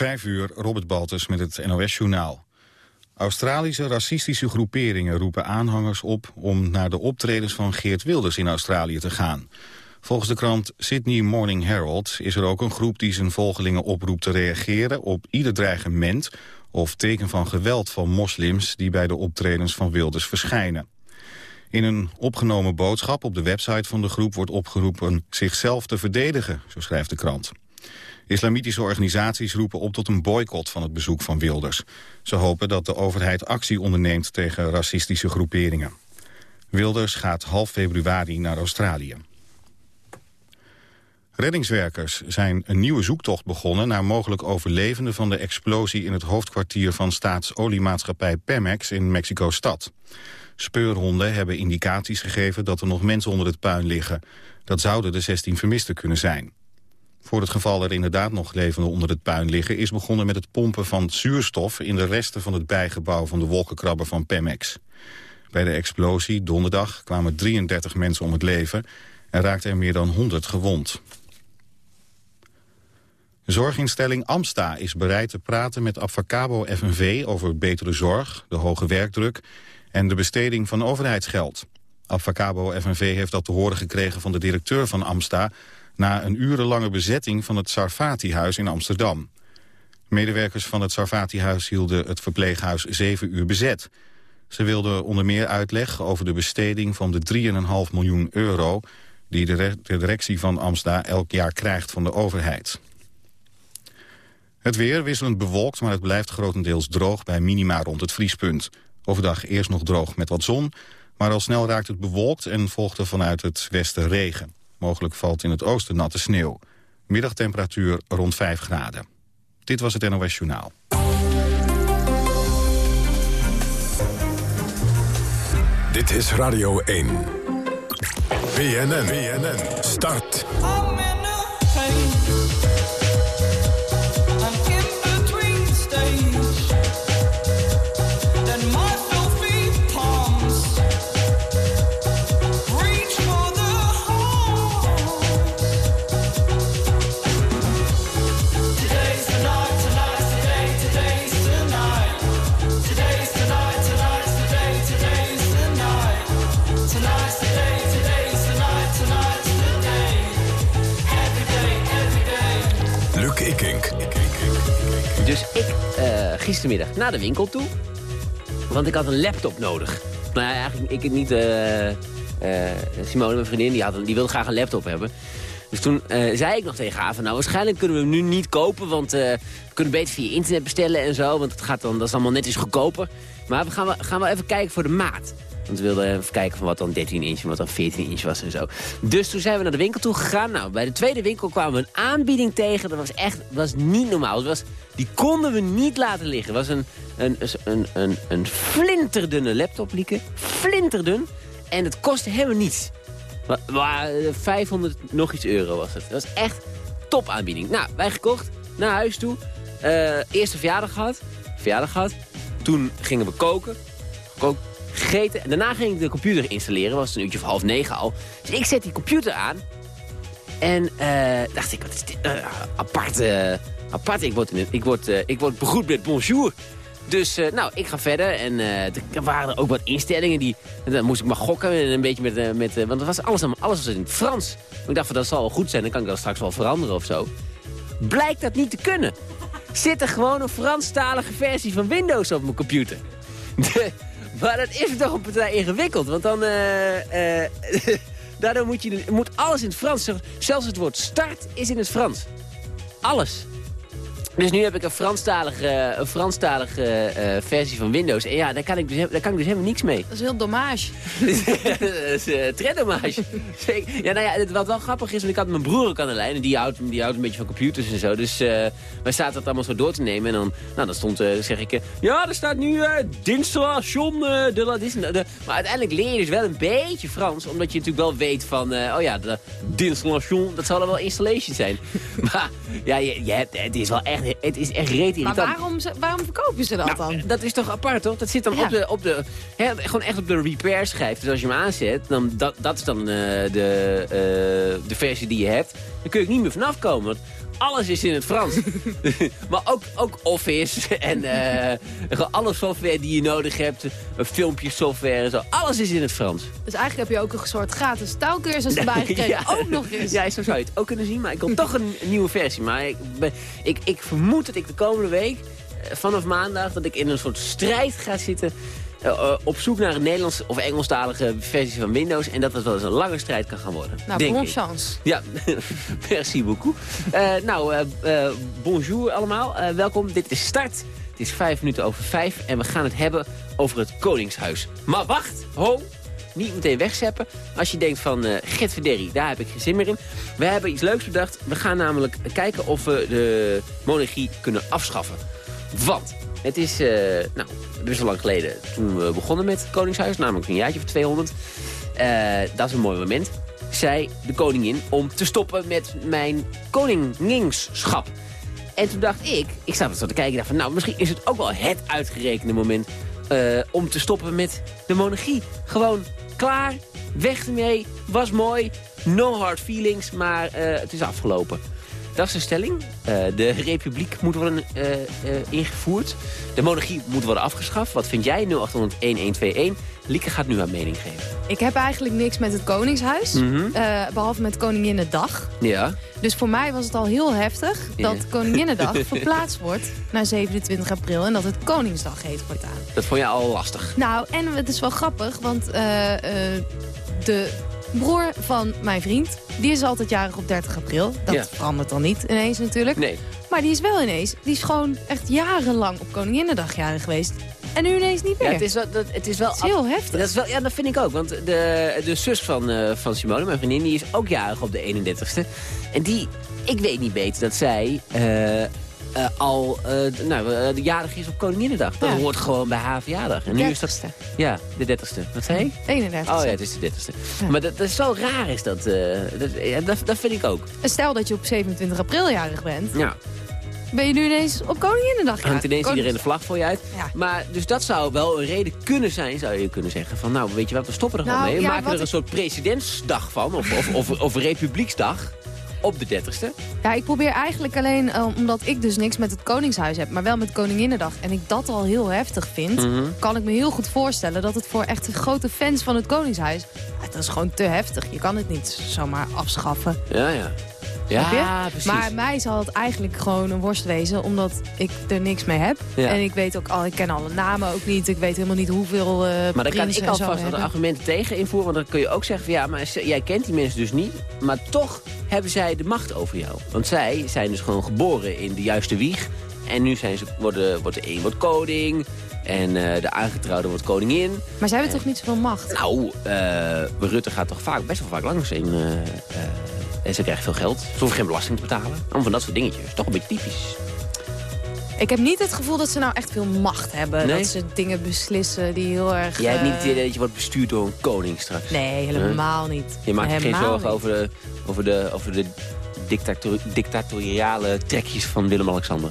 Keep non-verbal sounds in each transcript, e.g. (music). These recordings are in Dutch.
Vijf uur, Robert Baltus met het NOS-journaal. Australische racistische groeperingen roepen aanhangers op... om naar de optredens van Geert Wilders in Australië te gaan. Volgens de krant Sydney Morning Herald is er ook een groep die zijn volgelingen oproept te reageren... op ieder dreigement of teken van geweld van moslims... die bij de optredens van Wilders verschijnen. In een opgenomen boodschap op de website van de groep wordt opgeroepen zichzelf te verdedigen, zo schrijft de krant. Islamitische organisaties roepen op tot een boycott van het bezoek van Wilders. Ze hopen dat de overheid actie onderneemt tegen racistische groeperingen. Wilders gaat half februari naar Australië. Reddingswerkers zijn een nieuwe zoektocht begonnen... naar mogelijk overlevenden van de explosie in het hoofdkwartier... van staatsoliemaatschappij Pemex in Mexico-stad. Speurhonden hebben indicaties gegeven dat er nog mensen onder het puin liggen. Dat zouden de 16 vermisten kunnen zijn. Voor het geval er inderdaad nog levenden onder het puin liggen... is begonnen met het pompen van zuurstof in de resten van het bijgebouw van de wolkenkrabber van Pemex. Bij de explosie donderdag kwamen 33 mensen om het leven... en raakten er meer dan 100 gewond. Zorginstelling Amsta is bereid te praten met Avacabo FNV over betere zorg, de hoge werkdruk en de besteding van overheidsgeld. Avacabo FNV heeft dat te horen gekregen van de directeur van Amsta na een urenlange bezetting van het Sarfati-huis in Amsterdam. Medewerkers van het Sarfati-huis hielden het verpleeghuis zeven uur bezet. Ze wilden onder meer uitleg over de besteding van de 3,5 miljoen euro... die de, directie van Amsta elk jaar krijgt van de overheid. Het weer wisselend bewolkt, maar het blijft grotendeels droog bij minima rond het vriespunt. Overdag eerst nog droog met wat zon, maar al snel raakt het bewolkt en volgt er vanuit het westen regen. Mogelijk valt in het oosten natte sneeuw. Middagtemperatuur rond 5 graden. Dit was het NOS Journaal. Dit is Radio 1. BNN. BNN. Start. Gistermiddag naar de winkel toe. Want ik had een laptop nodig. Nou ja, eigenlijk ik niet... Uh, uh, Simone, mijn vriendin, die, had, die wilde graag een laptop hebben. Dus toen zei ik nog tegen haar van... nou, waarschijnlijk kunnen we hem nu niet kopen... want we kunnen beter via internet bestellen en zo. Want het gaat dan, dat is allemaal net iets goedkoper. Maar we gaan, we gaan wel even kijken voor de maat. Want we wilden even kijken van wat dan 13 inch en wat dan 14 inch was en zo. Dus toen zijn we naar de winkel toe gegaan. Nou, bij de tweede winkel kwamen we een aanbieding tegen. Dat was echt was niet normaal. Het was, die konden we niet laten liggen. Het was een, een, een, een, een flinterdunne laptop, Lieke. Flinterdun. En het kostte helemaal niets. Maar, 500 nog iets euro was het. Dat was echt top aanbieding. Nou, wij gekocht, naar huis toe. Uh, eerste verjaardag gehad. Verjaardag gehad. Toen gingen we koken. Gegeten. En daarna ging ik de computer installeren. was een uurtje of half negen al. Dus ik zet die computer aan. En uh, dacht ik, wat is dit? Uh, apart, uh, apart. Ik word, ik, word, ik word begroet met bonjour. Dus nou, ik ga verder. En er waren er ook wat instellingen. Die, dan moest ik maar gokken. En een beetje met, met, want het was alles, alles was in het Frans. ik dacht, van, dat zal wel goed zijn. Dan kan ik dat straks wel veranderen of zo. Blijkt dat niet te kunnen. Zit er gewoon een Franstalige versie van Windows op mijn computer. (laughs) De, maar dat is toch een partij ingewikkeld. Want dan... Uh, (laughs) daardoor moet, je, moet alles in het Frans. Zelfs het woord start is in het Frans. Alles. Dus nu heb ik een Franstalige, een Franstalige uh, versie van Windows. En ja, daar kan, ik dus, daar kan ik dus helemaal niks mee. Dat is heel dommage. (laughs) dat is uh, (laughs) ja, nou ja, wat wel grappig is, want ik had mijn broer ook aan de lijn. En die houdt, die houdt een beetje van computers en zo. Dus uh, wij zaten dat allemaal zo door te nemen. En dan, nou, dan stond, zeg ik, ja, er staat nu d'installation de la de, Maar uiteindelijk leer je dus wel een beetje Frans. Omdat je natuurlijk wel weet van, oh ja, de d'installation, dat zal er wel installation zijn. (laughs) maar ja, je, je hebt, het is wel echt het is echt reet irritant. Maar waarom, waarom verkopen ze dat nou, dan? Dat is toch apart, toch? Dat zit dan op de, op de gewoon echt op de repair schijf. Dus als je hem aanzet, dan, dat, dat is dan uh, de, uh, de versie die je hebt. Dan kun je er niet meer vanaf komen. Want alles is in het Frans. (laughs) maar ook, ook Office en eh, alle software die je nodig hebt. Een filmpje software en zo. Alles is in het Frans. Dus eigenlijk heb je ook een soort gratis taalkursus erbij gekregen. Ja. Ook nog eens. Ja, zo zou je het ook kunnen zien. Maar ik wil toch een, nieuwe versie. Maar ik, ben- ik, ik vermoed dat ik de komende week, eh, vanaf maandag... dat ik in een soort strijd ga zitten... eh, eh, op zoek naar een Nederlands of Engelstalige versie van Windows. En dat het wel eens een lange strijd kan gaan worden. Nou, bon chance. Ja, (laughs) merci beaucoup. Eh, nou, bonjour allemaal. Welkom, dit is Start. Het is vijf minuten over vijf en we gaan het hebben over het Koningshuis. Maar wacht, ho, niet meteen wegzeppen. Als je denkt van, eh Gert Verderrie, daar heb ik geen zin meer in. We hebben iets leuks bedacht. We gaan namelijk kijken of we de monarchie kunnen afschaffen. Want het is, eh, nou, best wel lang geleden toen we begonnen met het Koningshuis. Namelijk een jaartje of 200. Eh, dat is een mooi moment. Zei de koningin om te stoppen met mijn koningschap. En toen dacht ik, ik er zo te kijken, dacht van, nou, misschien is het ook wel het uitgerekende moment eh, om te stoppen met de monarchie. Gewoon klaar, weg ermee, was mooi, no hard feelings, maar het is afgelopen. Dat is de stelling. Eh, de republiek moet worden eh, eh, ingevoerd. De monarchie moet worden afgeschaft. Wat vind jij? 0800-1121. Lieke gaat nu haar mening geven. Ik heb eigenlijk niks met het Koningshuis. Mhm. eh, behalve met Koninginnedag. Ja. Dus voor mij was het al heel heftig dat Koninginnedag (laughs) verplaatst wordt naar 27 april. En dat het Koningsdag heet voortaan. Dat vond je al lastig. Nou, en het is wel grappig, want de broer van mijn vriend... die is altijd jarig op 30 april. Dat Ja. verandert dan niet ineens natuurlijk. Nee. Maar die is wel ineens, die is gewoon echt jarenlang op Koninginnedag jarig geweest. En nu ineens niet meer. Ja, het is wel, dat, het is wel is heel heftig. Dat, is wel, ja, dat vind ik ook. Want de, de zus van, eh, van Simone, mijn vriendin, die is ook jarig op de 31ste. En die, ik weet niet beter dat zij eh, eh, al eh, nou, de jarig is op Koninginnedag. Dat Ja. hoort gewoon bij haar verjaardag. En nu is dat, 30ste. ja, de 30ste. Wat zei ik? 31 Oh ja, het is de 30ste. Maar dat, dat is zo raar is dat. dat, ja, dat. Dat vind ik ook. Stel dat je op 27 april jarig bent, Ja. ben je nu ineens op Koninginnedag hangt ineens iedereen de vlag voor je uit. Ja. Maar dus dat zou wel een reden kunnen zijn, zou je kunnen zeggen. Van nou, weet je wat, we stoppen er gewoon Nou, mee. We ja, maken er een soort presidentsdag van. Of, of, of, of republieksdag. Op de 30ste. Ja, ik probeer eigenlijk alleen, eh, omdat ik dus niks met het Koningshuis heb, maar wel met Koninginnedag. En ik dat al heel heftig vind, Mhm. kan ik me heel goed voorstellen dat het voor echt grote fans van het Koningshuis, dat is gewoon te heftig. Je kan het niet zomaar afschaffen. Ja, ja. Ja, precies. Maar mij zal het eigenlijk gewoon een worst wezen, omdat ik er niks mee heb. Ja. En ik weet ook al, ik ken alle namen ook niet. Ik weet helemaal niet hoeveel eh maar daar kan ik alvast wat argumenten tegen invoeren. Want dan kun je ook zeggen van ja, maar jij kent die mensen dus niet. Maar toch hebben zij de macht over jou. Want zij zijn dus gewoon geboren in de juiste wieg. En nu zijn ze, worden, wordt de een wordt koning. En eh, de aangetrouwde wordt koningin. Maar zij hebben toch niet zoveel macht? Nou, eh, Rutte gaat toch vaak, best wel vaak langs in... en ze krijgen veel geld. Ze hoeven geen belasting te betalen. Allemaal van dat soort dingetjes. Toch een beetje typisch. Ik heb niet het gevoel dat ze nou echt veel macht hebben. Nee? Dat ze dingen beslissen die heel erg... Jij hebt niet eh, het idee dat je wordt bestuurd door een koning straks. Nee, helemaal niet. Je maakt je geen zorgen niet. over de, over de, over de dictator, dictatoriale trekjes van Willem-Alexander.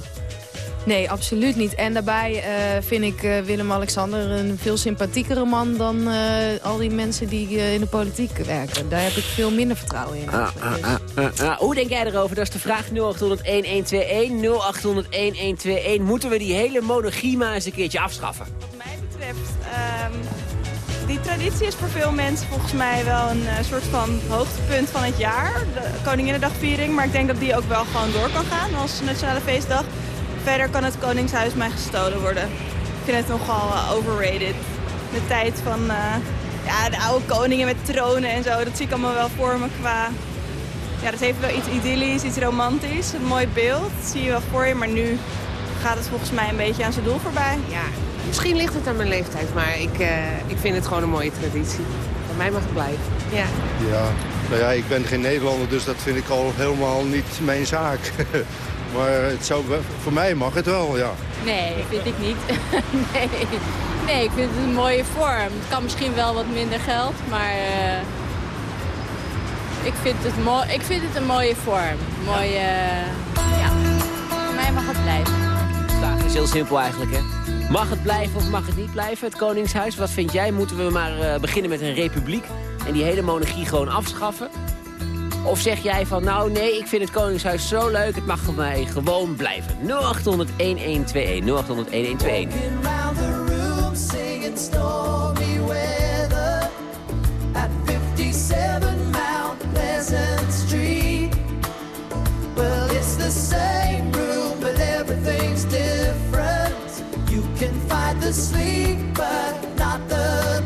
Nee, absoluut niet. En daarbij eh, vind ik eh, Willem-Alexander een veel sympathiekere man... dan eh, al die mensen die eh, in de politiek werken. Daar heb ik veel minder vertrouwen in. Ah, ah, Dus- ah, ah, ah. Hoe denk jij erover? Dat is de vraag 0800-1121. 0800-1121. Moeten we die hele monarchie maar eens een keertje afschaffen? Wat mij betreft, ehm, die traditie is voor veel mensen volgens mij wel een eh, soort van hoogtepunt van het jaar. De Koninginnedagviering, maar ik denk dat die ook wel gewoon door kan gaan als nationale feestdag. Verder kan het Koningshuis mij gestolen worden. Ik vind het nogal eh, overrated. De tijd van eh, ja, de oude koningen met tronen en zo, dat zie ik allemaal wel voor me qua... Ja, dat heeft wel iets idyllisch, iets romantisch, een mooi beeld. Dat zie je wel voor je, maar nu gaat het volgens mij een beetje aan zijn doel voorbij. Ja, misschien ligt het aan mijn leeftijd, maar ik, eh, ik vind het gewoon een mooie traditie. Voor mij mag het blijven. Ja. Ja, nou ja, ik ben geen Nederlander, dus dat vind ik al helemaal niet mijn zaak. (laughs) maar het zou, wel- voor mij mag het wel, ja. Nee, vind ik niet. (laughs) nee. nee, ik vind het een mooie vorm. Het kan misschien wel wat minder geld, maar eh, ik, vind het mooi, ik vind het een mooie vorm. Mooie, ja, voor mij mag het blijven. De vraag is heel simpel eigenlijk, hè. Mag het blijven of mag het niet blijven, het Koningshuis? Wat vind jij? Moeten we maar eh, beginnen met een republiek en die hele monarchie gewoon afschaffen? Of zeg jij van, nou nee, ik vind het Koningshuis zo leuk, het mag voor mij gewoon blijven. 0800 1121 0800 1121. round the room singing stormy weather at 57 Mount Pleasant Street. Well, it's the same room, but everything's different. You can the sleep, but not the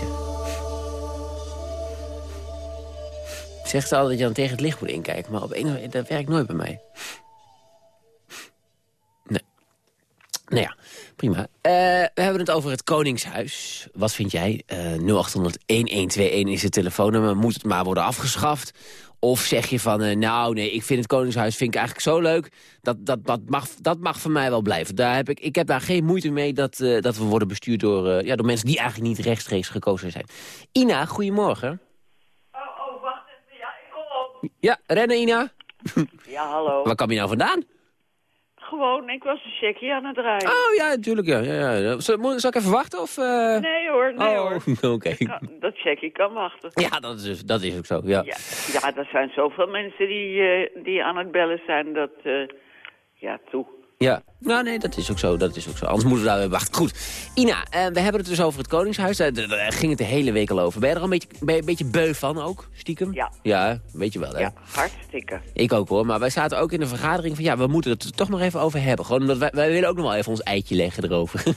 niezen. Zegt ze altijd dat je dan tegen het licht moet inkijken, maar op een dat werkt nooit bij mij. Nee. Nou ja, prima. Eh, we hebben het over het Koningshuis. Wat vind jij? Eh 0800-1121 is het telefoonnummer. Moet het maar worden afgeschaft? Of zeg je van, eh, nou nee, ik vind het Koningshuis vind ik eigenlijk zo leuk... dat, dat, dat, mag, dat mag van mij wel blijven. Daar heb ik, ik heb daar geen moeite mee dat, eh, dat we worden bestuurd door, eh, ja, door mensen... die eigenlijk niet rechtstreeks gekozen zijn. Ina, goedemorgen. Oh, wacht even. Ja, ik kom op. Ja, rennen Ina. Ja, hallo. Waar kom je nou vandaan? Gewoon, ik was een checkie aan het draaien. Oh ja, natuurlijk. Ja, ja, ja. Zal, ik even wachten? Of, eh? Nee hoor, nee oh, hoor. (laughs) Oké. Dat checkie kan wachten. Ja, dat is, dus- dat is ook zo. Ja. Ja, ja er zijn zoveel mensen die, eh, die aan het bellen zijn dat... eh, ja, toe. Ja, nou nee, dat is ook zo. Dat is ook zo. Anders moeten we daar weer wachten. Goed. Ina, eh, we hebben het dus over het Koningshuis. Daar, daar- ging het de hele week al over. Ben je er al een beetje, ben je een beetje beu van ook, stiekem? Ja. Ja, weet je wel, hè? Ja, hartstikke. Ik ook hoor, maar wij zaten ook in de vergadering van... ja, we moeten het er toch nog even over hebben. Gewoon omdat wij, wij willen ook nog wel even ons eitje leggen erover. (laughs)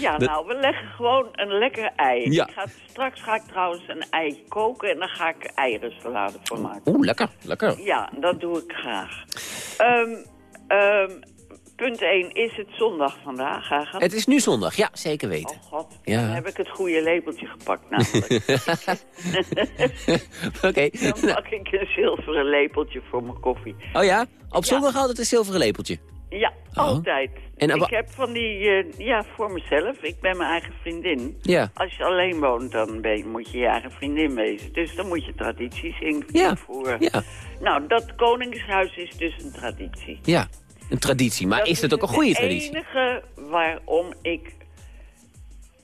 Ja, Dat- nou, we leggen gewoon een lekker ei. Ja. Ik ga, straks ga ik trouwens een ei koken en dan ga ik eierensalade van maken. Oeh, lekker, lekker. Ja, dat doe ik graag. Ehm, punt 1, is het zondag vandaag? Hagen? Het is nu zondag, ja, zeker weten. Oh god, Ja. dan heb ik het goede lepeltje gepakt namelijk. (laughs) Oké. (laughs) dan pak ik een zilveren lepeltje voor mijn koffie. Oh ja? Op zondag altijd een zilveren lepeltje. Ja, Oh. altijd. En, ik heb van die, eh, ja, voor mezelf. Ik ben mijn eigen vriendin. Ja. Als je alleen woont, dan ben je- moet je je eigen vriendin wezen. Dus dan moet je tradities in- Ja. invoeren. Ja. Nou, dat koningshuis is dus een traditie. Ja, een traditie. Maar dat is het ook een het goede traditie? enige waarom ik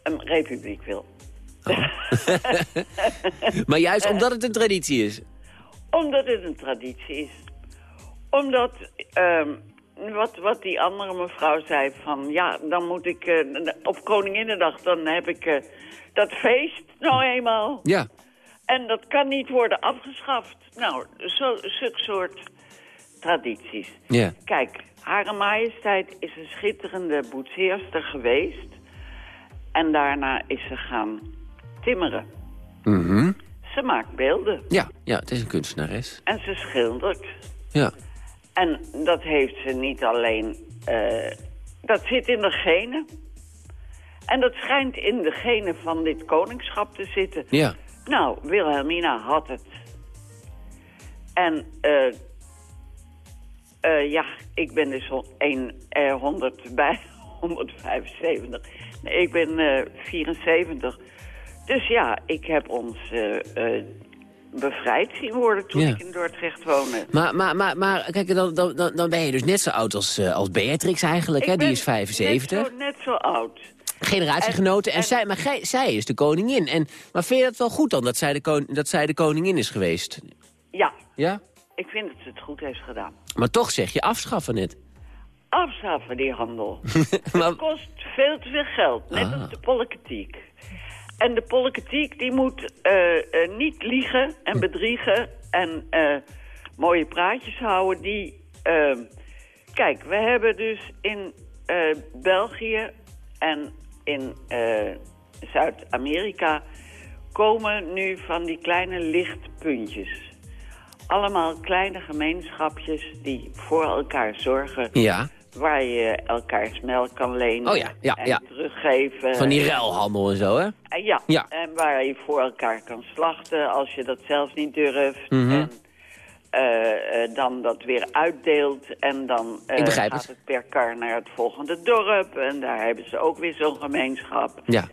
een republiek wil. (laughs) Maar juist omdat het een traditie is. Omdat het een traditie is. Omdat, ehm, wat, wat die andere mevrouw zei van... ja, dan moet ik eh, op Koninginnedag, dan heb ik eh, dat feest nou eenmaal. Ja. En dat kan niet worden afgeschaft. Nou, zo, zulke soort tradities. Ja. Kijk, Hare Majesteit is een schitterende boetseerster geweest. En daarna is ze gaan timmeren. Mhm. Ze maakt beelden Ja, ja, het is een kunstenares. en ze schildert. Ja. En dat heeft ze niet alleen... eh, dat zit in de genen. En dat schijnt in de genen van dit koningschap te zitten. Ja. Nou, Wilhelmina had het. En eh, eh, ja, ik ben dus hon- een, eh, 100 bij (laughs) 175. Nee, ik ben eh 74. Dus ja, ik heb ons eh, eh, bevrijd zien worden toen Ja. ik in Dordrecht woonde. Maar, maar, maar, maar kijk, dan, dan, dan ben je dus net zo oud als, eh, als Beatrix eigenlijk, Ik hè? Die is 75. Net zo, net zo oud. Generatiegenoten. En, En- zij, maar gij- zij is de koningin. En, maar vind je dat wel goed dan, dat zij, de kon, dat zij de koningin is geweest? Ja, Ja? Ik vind dat ze het goed heeft gedaan. Maar toch zeg je afschaffen net. Afschaffen die handel. (laughs) maar, Het kost veel te veel geld, net Ah. als de politiek. En de politiek die moet eh, eh, niet liegen en bedriegen en eh, mooie praatjes houden. Die, eh, kijk, we hebben dus in België en in Zuid-Amerika komen nu van die kleine lichtpuntjes. Allemaal kleine gemeenschapjes die voor elkaar zorgen ja, waar je elkaars melk kan lenen Oh ja, ja, en ja. teruggeven. van die ruilhandel en zo, hè? En ja. Ja. en waar je voor elkaar kan slachten als je dat zelf niet durft. Mhm. En eh, eh, dan dat weer uitdeelt en dan eh, gaat het. het per kar naar het volgende dorp. En daar hebben ze ook weer zo'n gemeenschap. Ja.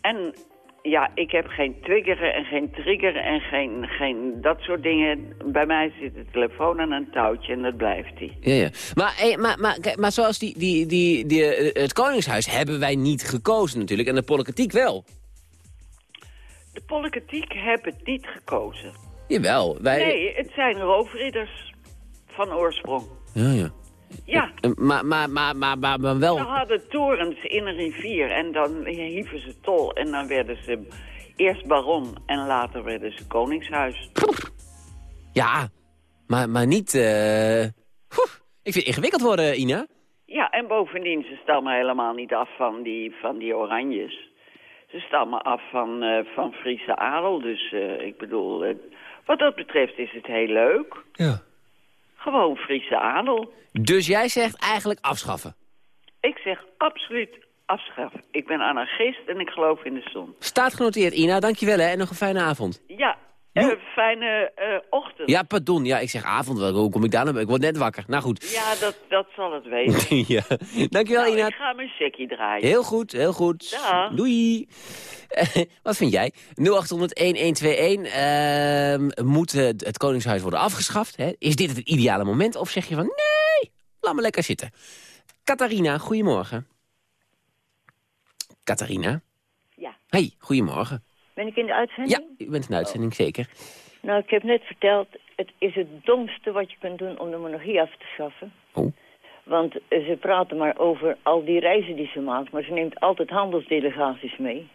En ja, ik heb geen trigger en geen trigger en geen, geen dat soort dingen. Bij mij zit de telefoon aan een touwtje en dat blijft die. Ja, ja. Maar, eh, maar, maar, maar zoals die, die, die, die, eh, het Koningshuis hebben wij niet gekozen natuurlijk. En de politiek wel. De politiek heeft het niet gekozen. Jawel. Wij... Nee, het zijn roofridders van oorsprong. Ja, ja. Ja, Eh, Maar, maar, maar, maar, maar, maar wel... ze hadden torens in een rivier en dan hieven ze tol. En dan werden ze eerst baron en later werden ze koningshuis. Ja, maar, maar niet... eh, ik vind het ingewikkeld worden, Ina. Ja, en bovendien, ze stammen helemaal niet af van die, van die oranjes. Ze stammen af van, eh, van Friese adel. Dus eh, ik bedoel, eh, wat dat betreft is het heel leuk. Ja. Gewoon Friese adel. Dus jij zegt eigenlijk afschaffen. Ik zeg absoluut afschaffen. Ik ben anarchist en ik geloof in de zon. Staat genoteerd, Ina. Dankjewel, hè. En nog een fijne avond. Ja, eh, fijne eh, ochtend. Ja, pardon. Ja, ik zeg avond. wel. Hoe kom ik daar nou? Ik word net wakker. Nou goed. Ja, dat, dat zal het weten. (laughs) ja. Dankjewel, Nou, Ina. ik ga mijn checkie draaien. Heel goed, heel goed. Doei. (laughs) Wat vind jij? 0800-1121. Ehm, moet het, het Koningshuis worden afgeschaft? Hè? Is dit het ideale moment? Of zeg je van nee, laat me lekker zitten. Catharina, goedemorgen. Catharina? Ja. Hey, goedemorgen. Ben ik in de uitzending? Ja, u bent in de uitzending, zeker. Nou, ik heb net verteld, het is het domste wat je kunt doen om de monarchie af te schaffen. Oh. Want eh, ze praten maar over al die reizen die ze maakt, maar ze neemt altijd handelsdelegaties mee.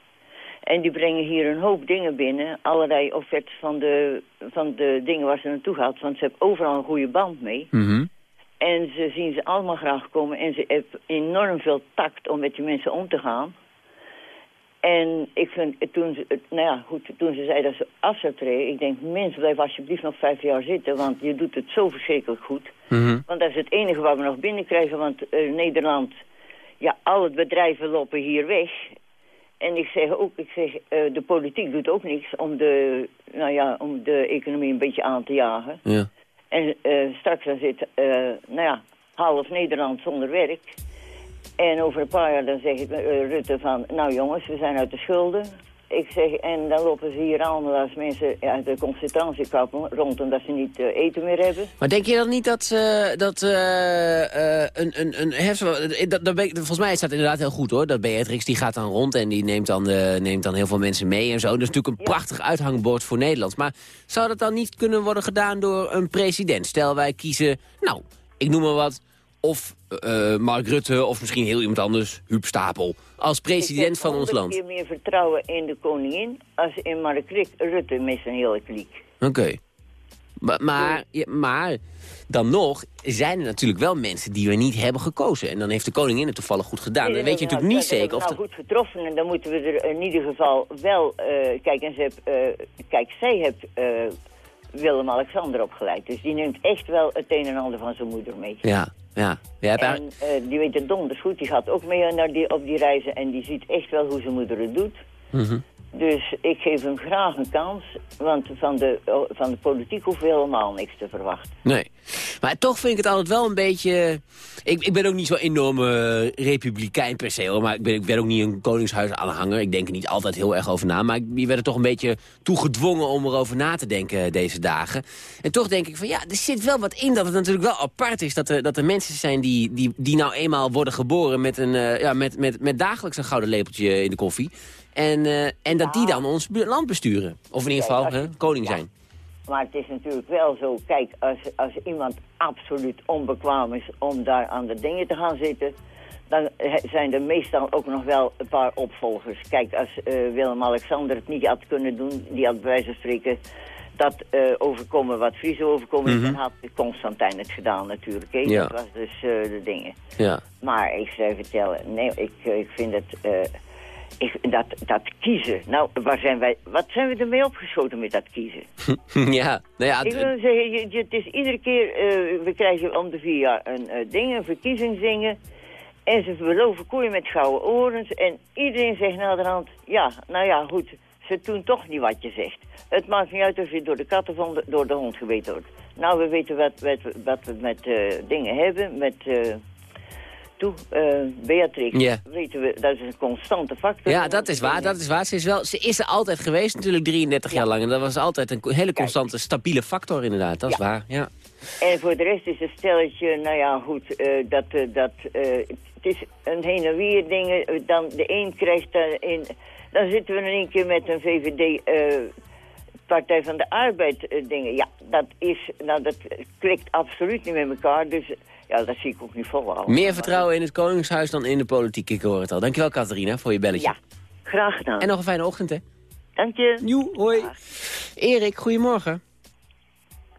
En die brengen hier een hoop dingen binnen, allerlei offertes van de, van de dingen waar ze naartoe gaat, want ze heeft overal een goede band mee. Mhm. En ze zien ze allemaal graag komen en ze heeft enorm veel tact om met die mensen om te gaan. En ik vind, toen ze, het- nou ja, goed, toen ze zei dat ze af zou treden, ik denk, mensen, blijf alsjeblieft nog vijf jaar zitten, want je doet het zo verschrikkelijk goed. Mhm. Want dat is het enige wat we nog binnenkrijgen, want eh, Nederland, ja, alle bedrijven lopen hier weg. En ik zeg ook, ik zeg, eh, de politiek doet ook niks om de, nou ja, om de economie een beetje aan te jagen. Ja. En eh, straks dan zit, eh, nou ja, half Nederland zonder werk. En over een paar jaar dan zegt eh, Rutte van, nou jongens, we zijn uit de schulden. Ik zeg, en dan lopen ze hier allemaal als mensen uit de consultatiekappen rond omdat ze niet eh, eten meer hebben. Maar denk je dan niet dat, eh, dat eh, een, een, een hersen... Dat, dat ben ik- volgens mij is dat inderdaad heel goed hoor. Dat Beatrix die gaat dan rond en die neemt dan, neemt dan heel veel mensen mee en zo. Dat is natuurlijk een prachtig uithangbord voor Nederland. Maar zou dat dan niet kunnen worden gedaan door een president? Stel wij kiezen, nou, ik noem maar wat... Of eh, Mark Rutte of misschien heel iemand anders, Huub Stapel. Als president van ons land. Ik heb meer vertrouwen in de koningin als in Mark Rutte met zijn hele kliek. Oké. Maar, maar, ja, maar dan nog zijn er natuurlijk wel mensen die we niet hebben gekozen. En dan heeft de koningin het toevallig goed gedaan. Dan weet je natuurlijk niet zeker of... Nou, goed getroffen en dan moeten we er in ieder geval wel... eh, kijk, en ze heb, eh, kijk, zij heeft eh, Willem-Alexander opgeleid. Dus die neemt echt wel het een en ander van zijn moeder mee. Ja, ja. Jij hebt En eh, die weet het donders goed. Die gaat ook mee naar die, op die reizen en die ziet echt wel hoe zijn moeder het doet. Mhm. Dus ik geef hem graag een kans, want van de, van de politiek hoeft helemaal niks te verwachten. Nee. Maar toch vind ik het altijd wel een beetje... Ik, ik ben ook niet zo'n enorme eh, republikein per se, hoor. Maar ik ben, ik ben ook niet een koningshuis-aanhanger. Ik denk er niet altijd heel erg over na. Maar ik, je werd er toch een beetje toe gedwongen om erover na te denken deze dagen. En toch denk ik van, ja, er zit wel wat in dat het natuurlijk wel apart is... dat er, dat er mensen zijn die, die, die nou eenmaal worden geboren met, een, eh, ja, met, met, met dagelijks een gouden lepeltje in de koffie. En, eh, en dat die dan ons land besturen. Of in ieder geval Kijk, hè, koning zijn. Maar het is natuurlijk wel zo, kijk, als, als iemand absoluut onbekwaam is om daar aan de dingen te gaan zitten, dan zijn er meestal ook nog wel een paar opvolgers. Kijk, als eh, Willem-Alexander het niet had kunnen doen, die had bij wijze van spreken dat eh, overkomen wat Friese overkomen Mhm. dan had Constantijn het gedaan natuurlijk. Ja. Dat was dus de dingen. Ja. Maar ik zou je vertellen, nee, ik, ik vind het... ik, dat, dat kiezen, nou, waar zijn wij, wat zijn we ermee opgeschoten met dat kiezen? (laughs) ja, nou ja, Ik wil zeggen, je, je- het is iedere keer, eh, we krijgen om de vier jaar een eh, ding, een verkiezingsdingen. En ze beloven koeien met gouden orens. En iedereen zegt naderhand, ja, nou ja, goed, ze doen toch niet wat je zegt. Het maakt niet uit of je door de kat of door de hond gebeten wordt. Nou, we weten wat, wat, wat we met eh, dingen hebben, met... toe, eh, Beatrix, Ja. weten we, dat is een constante factor. Ja, dat is waar, dat is waar. Ze is, wel, ze is er altijd geweest, natuurlijk 33 jaar lang. En dat was altijd een hele constante, stabiele factor inderdaad. Dat is waar, ja. En voor de rest is het stelletje, nou ja, goed, eh, dat, eh, dat, het is een heen en weer dingen. Dan de een krijgt dan in, dan zitten we in één keer met een VVD, Partij van de Arbeid dingen. Ja, dat is, nou dat klikt absoluut niet met elkaar, dus ja, dat zie ik ook niet volhouden. Meer vertrouwen in het Koningshuis dan in de politiek, ik hoor het al. Dankjewel, Catharina, voor je belletje. Ja, graag gedaan. En nog een fijne ochtend, hè. Dank je. Joe, hoi. Erik, goedemorgen.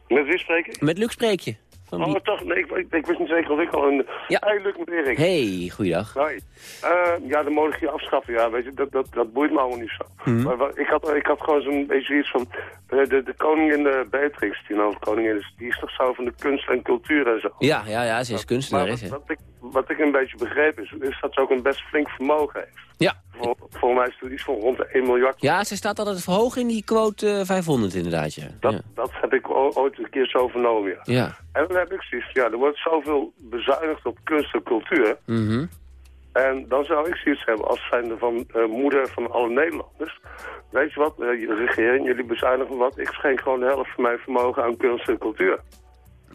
Met wie spreek ik? Met Luc spreek je. Van Oh, toch? Nee, ik, ik, ik wist niet zeker of ik al een... Ja. Hey, Luc met Erik. Hey, goeiedag. Hoi. Eh, ja, de monarchie afschaffen, ja, weet je, dat, dat, dat boeit me allemaal niet zo. Mhm. Maar wat- ik, had, ik had gewoon zo'n beetje iets van... eh, de, de koningin uh, Beatrix, die nou koningin is, die is toch zo van de kunst en cultuur en zo. Ja, ja, ja, ze is Maar kunstenares, wat, wat, ik, wat ik een beetje begreep is, is dat ze ook een best flink vermogen heeft. Ja. Vol, volgens mij is het iets van rond de 1 miljard. Ja, ze staat altijd hoog in die quote eh, 500 inderdaad, ja. Dat, ja. dat heb ik ooit een keer zo vernomen, ja. Ja. En dan heb ik zoiets ja, er wordt zoveel bezuinigd op kunst en cultuur. Mhm. En dan zou ik zoiets hebben als zijnde van eh, moeder van alle Nederlanders. Weet je wat, eh, je regering, jullie bezuinigen wat. Ik schenk gewoon de helft van mijn vermogen aan kunst en cultuur.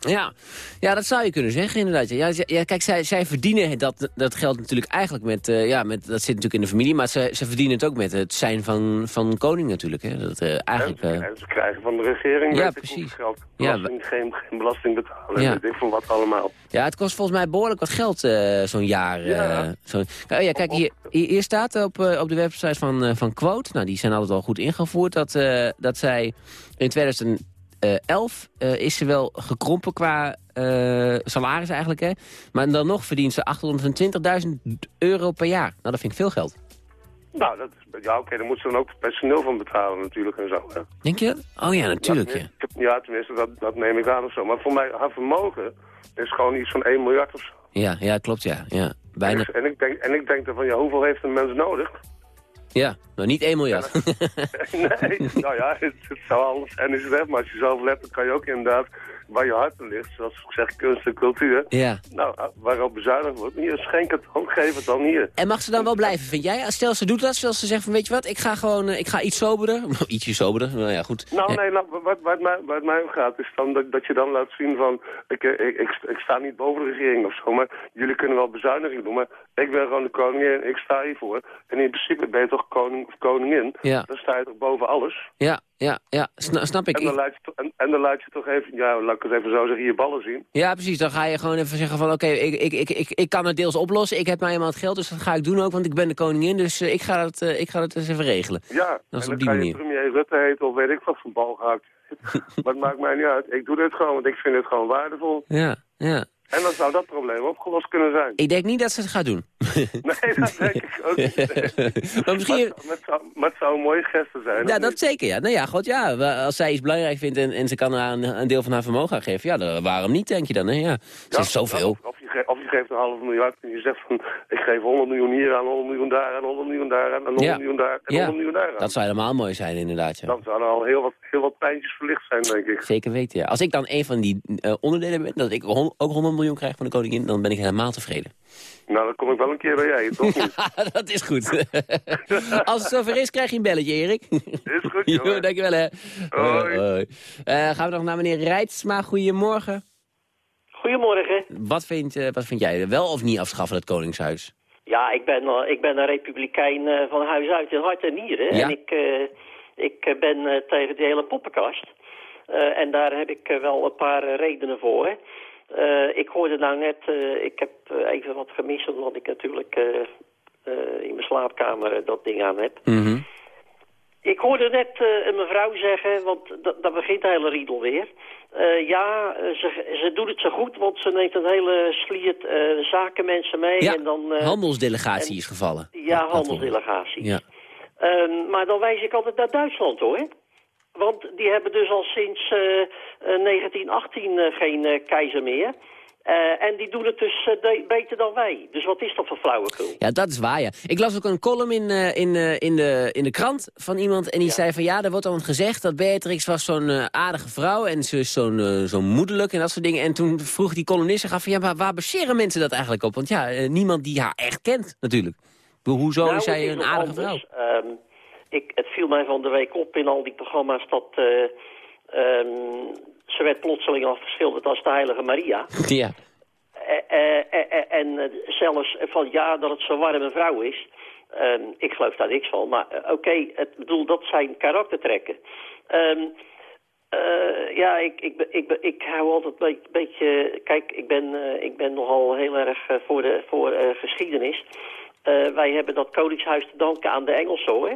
Ja. ja, dat zou je kunnen zeggen inderdaad. Ja, ja, ja, kijk, zij, zij verdienen dat, dat geld natuurlijk eigenlijk met, eh, ja, met... Dat zit natuurlijk in de familie, maar ze, ze verdienen het ook met het zijn van, van koning natuurlijk. Hè. Dat, eh, eigenlijk, en, en ze krijgen van de regering, Ja, precies. geld. Ja, Belasting, geen, geen belasting betalen, Ja. weet ik van wat allemaal. ja, het kost volgens mij behoorlijk wat geld zo'n jaar. Ja. zo. Oh, ja, kijk, hier, hier staat op, op de website van, van Quote... nou, die zijn altijd al goed ingevoerd... dat, dat zij in 2011 eh, is ze wel gekrompen qua eh, salaris eigenlijk, hè. Maar dan nog verdient ze 820.000 euro per jaar. Nou, dat vind ik veel geld. Nou, dat is, ja, oké, daar moet ze dan ook personeel van betalen natuurlijk en zo. Hè. Denk je dat? Oh ja, natuurlijk, ja. ja, tenminste, dat, dat neem ik aan of zo. Maar voor mij, haar vermogen is gewoon iets van 1 miljard of zo. Ja, ja, klopt, ja. ja. Bijna. En, ik denk, en ik denk dan van, ja, hoeveel heeft een mens nodig? Ja, nou niet 1 miljard. (laughs) nee, nou ja, het, zou alles en is het. Maar als je zelf let, dan kan je ook inderdaad waar je hart in ligt, zoals ik zeg, kunst en cultuur. Ja. Nou, uh, waarop bezuinigd wordt, hier, schenk het dan, geef het dan hier. En mag ze dan wel blijven, vind jij? Stel, ze doet dat, zoals ze zegt van, weet je wat, ik ga gewoon, eh, ik ga iets soberder. (laughs) Ietsje soberder, nou ja, goed. Nou, Eh, nee, nou, wat, wat, mij, wat mij om gaat is dan dat, dat je dan laat zien van... Ik, eh, ik, ik, ik sta niet boven de regering of zo, maar jullie kunnen wel bezuinigingen doen... maar ik ben gewoon de koningin, ik sta hiervoor. En in principe ben je toch koning of koningin? Ja. Dan sta je toch boven alles? Ja, ja, ja, Sna- snap ik. En dan, laat je, en, en dan laat je toch even, ja, laat ik het even zo zeggen, je ballen zien. Ja, precies. Dan ga je gewoon even zeggen van, oké, ik, ik, ik, ik, ik kan het deels oplossen. Ik heb nou eenmaal het geld, dus dat ga ik doen ook, want ik ben de koningin. Dus eh, ik, ga het, eh, ik ga het eens even regelen. Ja, Dat is en op die manier. premier Rutte heten of weet ik wat van bal gehakt. (laughs) maar het maakt mij niet uit. Ik doe dit gewoon, want ik vind het gewoon waardevol. Ja, ja. En dan zou dat probleem opgelost kunnen zijn. Ik denk niet dat ze het gaat doen. (laughs) Nee, dat denk ik ook niet. (laughs) maar misschien... (laughs) Maar, het zou- maar het zou een mooie geste zijn. Ja, dat niet? zeker, ja. Nou ja, god, ja. Als zij iets belangrijk vindt en, en ze kan er een, een deel van haar vermogen aan geven... ja, dan, waarom niet, denk je dan, hè? Ja. Ze Ja, heeft zoveel. Of, of je of je geeft een half miljard en je zegt van... ik geef 100 miljoen hier aan, 100 miljoen daar aan, 100 miljoen daar aan... en 100 Ja. miljoen daar en Ja. 100 miljoen daar aan. Dat zou helemaal mooi zijn, inderdaad, ja. Dan zouden al heel wat, heel wat pijntjes verlicht zijn, denk ik. Zeker weten, ja. Als ik dan een van die eh, onderdelen ben, dat ik hon- ook 100 miljoen krijg van de koningin... dan ben ik helemaal tevreden. Nou, dan kom ik wel een keer bij jij, toch (laughs) niet? dat is goed. (laughs) Als het zover is, krijg je een belletje, Erik. Is goed, Jo, (laughs) jongen. dankjewel, hè. Hoi. Hoi. Eh, gaan we nog naar meneer Rijtsma. Goedemorgen. Goedemorgen. Wat vind, eh, wat vind jij? Wel of niet afschaffen het Koningshuis? Ja, ik ben, eh, ik ben een republikein eh, van huis uit in hart en nieren. Ja. En ik, ik ben tegen die hele poppenkast. En daar heb ik wel een paar redenen voor. Ik hoorde nou net, ik heb even wat gemist omdat ik natuurlijk in mijn slaapkamer dat ding aan heb. Ik hoorde net eh, een mevrouw zeggen, want da- daar begint de hele riedel weer. Eh, ja, eh, ze, ze doet het zo goed, want ze neemt een hele sliert zakenmensen mee. Ja, en dan, handelsdelegatie is gevallen. ja, handelsdelegatie. Ja. Ehm, maar dan wijs ik altijd naar Duitsland hoor. Want die hebben dus al sinds eh, eh, 1918 eh, geen keizer meer. Eh, en die doen het dus eh, beter dan wij. Dus wat is dat voor flauwekul? Ja, dat is waar, ja. Ik las ook een column in, eh, in, in, de, in de krant van iemand... en die zei van ja, er wordt dan gezegd dat Beatrix was zo'n aardige vrouw... en ze is zo'n zo moederlijk en dat soort dingen. En toen vroeg die columnist zich af van ja, maar waar baseren mensen dat eigenlijk op? Want ja, niemand die haar echt kent natuurlijk. Hoezo Nou, is zij een aardige vrouw? Ehm, ik, het viel mij van de week op in al die programma's dat... eh, ehm, ze werd plotseling al geschilderd als de heilige Maria. Ja. Eh, eh, eh, en zelfs van ja, dat het zo'n warme vrouw is. Ehm, ik geloof daar niks van. Maar oké, het bedoel, dat zijn karaktertrekken. Eh, ja, ik, ik, ik, ik hou altijd een be- beetje... Kijk, ik ben, ik ben nogal heel erg voor, de, voor geschiedenis. Wij hebben dat koningshuis te danken aan de Engelsen, hoor.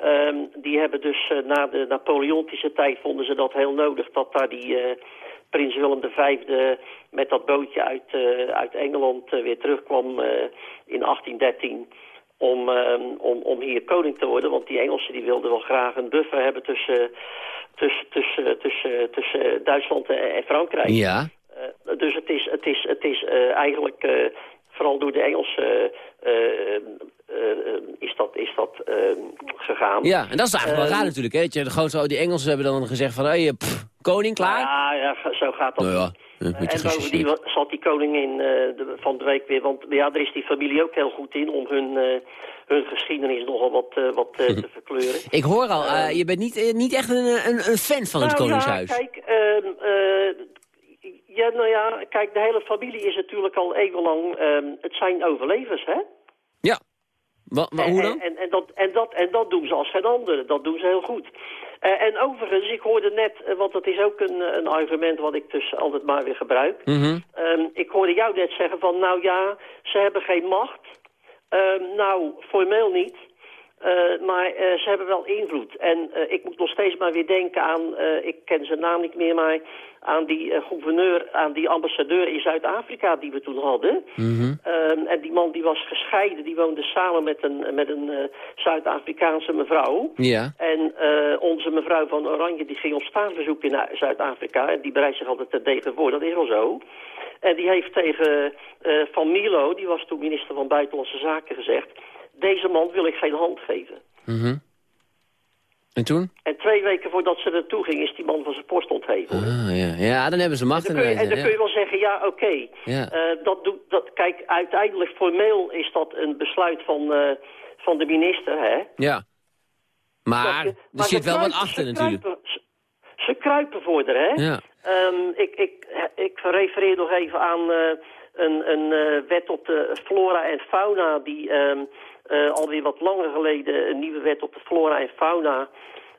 Ehm, die hebben dus eh, na de Napoleontische tijd vonden ze dat heel nodig... dat daar die eh, prins Willem V met dat bootje uit, eh, uit Engeland weer terugkwam in 1813 om, ehm, om, om hier koning te worden. Want die Engelsen die wilden wel graag een buffer hebben tussen, tussen, tussen, tussen, tussen Duitsland en, en Frankrijk. Ja. Dus het is, het is, het is eigenlijk vooral door de Engelsen eh, eh, eh, is dat, is dat gegaan. Ja, en dat is eigenlijk wel raar natuurlijk. Hè? Dat je, de grootste, die Engelsen hebben dan gezegd van... Hey, pff, koning, klaar? Ja, ja, zo gaat dat. Nou ja, en bovendien zat die koningin de, van de week weer... Want ja, er is die familie ook heel goed in om hun, hun geschiedenis nogal wat, wat te (laughs) verkleuren. Ik hoor al, je bent niet, niet echt een, een, een fan van het Nou Koningshuis. Ja, kijk, ehm, eh, ja, nou ja, kijk, de hele familie is natuurlijk al eeuwenlang... ehm, het zijn overlevers, hè? Ja. Wa, wa- hoe dan? En, en, en, dat, en, dat, en dat doen ze als geen andere. Dat doen ze heel goed. Eh, en overigens, ik hoorde net, eh, want dat is ook een, eh, een argument wat ik dus altijd maar weer gebruik. Mhm. Ehm, ik hoorde jou net zeggen van, nou ja, ze hebben geen macht. Ehm, nou, formeel niet. Maar ze hebben wel invloed. En ik moet nog steeds maar weer denken aan, ik ken zijn naam niet meer, maar aan die eh, gouverneur, aan die ambassadeur in Zuid-Afrika die we toen hadden. Mhm. Ehm, en die man die was gescheiden, die woonde samen met een, met een eh, Zuid-Afrikaanse mevrouw. Ja. En eh, onze mevrouw van Oranje die ging op staatsbezoek in Zuid-Afrika. En die bereidt zich altijd te degen voor, dat is wel zo. En die heeft tegen Van Milo, die was toen minister van Buitenlandse Zaken, gezegd... deze man wil ik geen hand geven. Mhm. En toen? En twee weken voordat ze er naartoe ging, is die man van zijn post ontheveld. Ah, ja. ja, dan hebben ze macht En dan kun je, en dan ja. kun je wel zeggen, ja, oké. Ja. Eh, dat doet, dat, kijk, uiteindelijk formeel is dat een besluit van, eh, van de minister, hè. Ja. Maar er Maar zit wel wat achter ze natuurlijk. kruipen- ze, ze kruipen voor haar, hè. Ja. Ehm, ik, ik, ik refereer nog even aan eh, een, een wet op de flora en fauna... die ehm, eh, alweer wat langer geleden een nieuwe wet op de flora en fauna...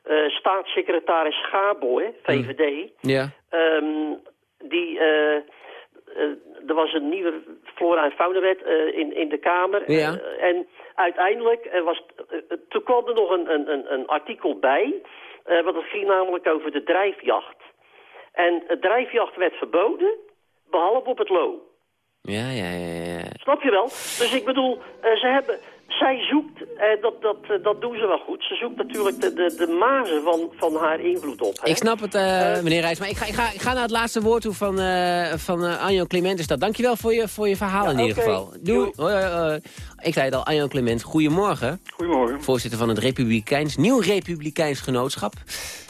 eh, staatssecretaris Gabo, hè, VVD... Ja. Ehm, die, eh, eh, er was een nieuwe flora- en faunawet eh in, in de Kamer. Ja. Eh, en uiteindelijk eh, was, eh, eh, toen kwam er nog een, een, een, een artikel bij. eh want het ging namelijk over de drijfjacht. En het drijfjacht werd verboden, behalve op het Loo. Ja, ja, ja, ja. Snap je wel? Dus ik bedoel, eh, ze hebben, zij zoekt, eh, dat, dat, eh, dat doen ze wel goed. Ze zoekt natuurlijk de, de, de mazen van, van haar invloed op. Hè? Ik snap het, eh, meneer Rijs, maar ik ga, ik, ga, ik ga naar het laatste woord toe van, eh van eh, Anjo Clement. Is dat. Dankjewel voor je, voor je verhaal in ieder geval. Doei. Hoi, hoi, hoi. Ik zei het al, Anjo Clement, goedemorgen. Goedemorgen. Voorzitter van het Republikeins, Nieuw Republikeins Genootschap.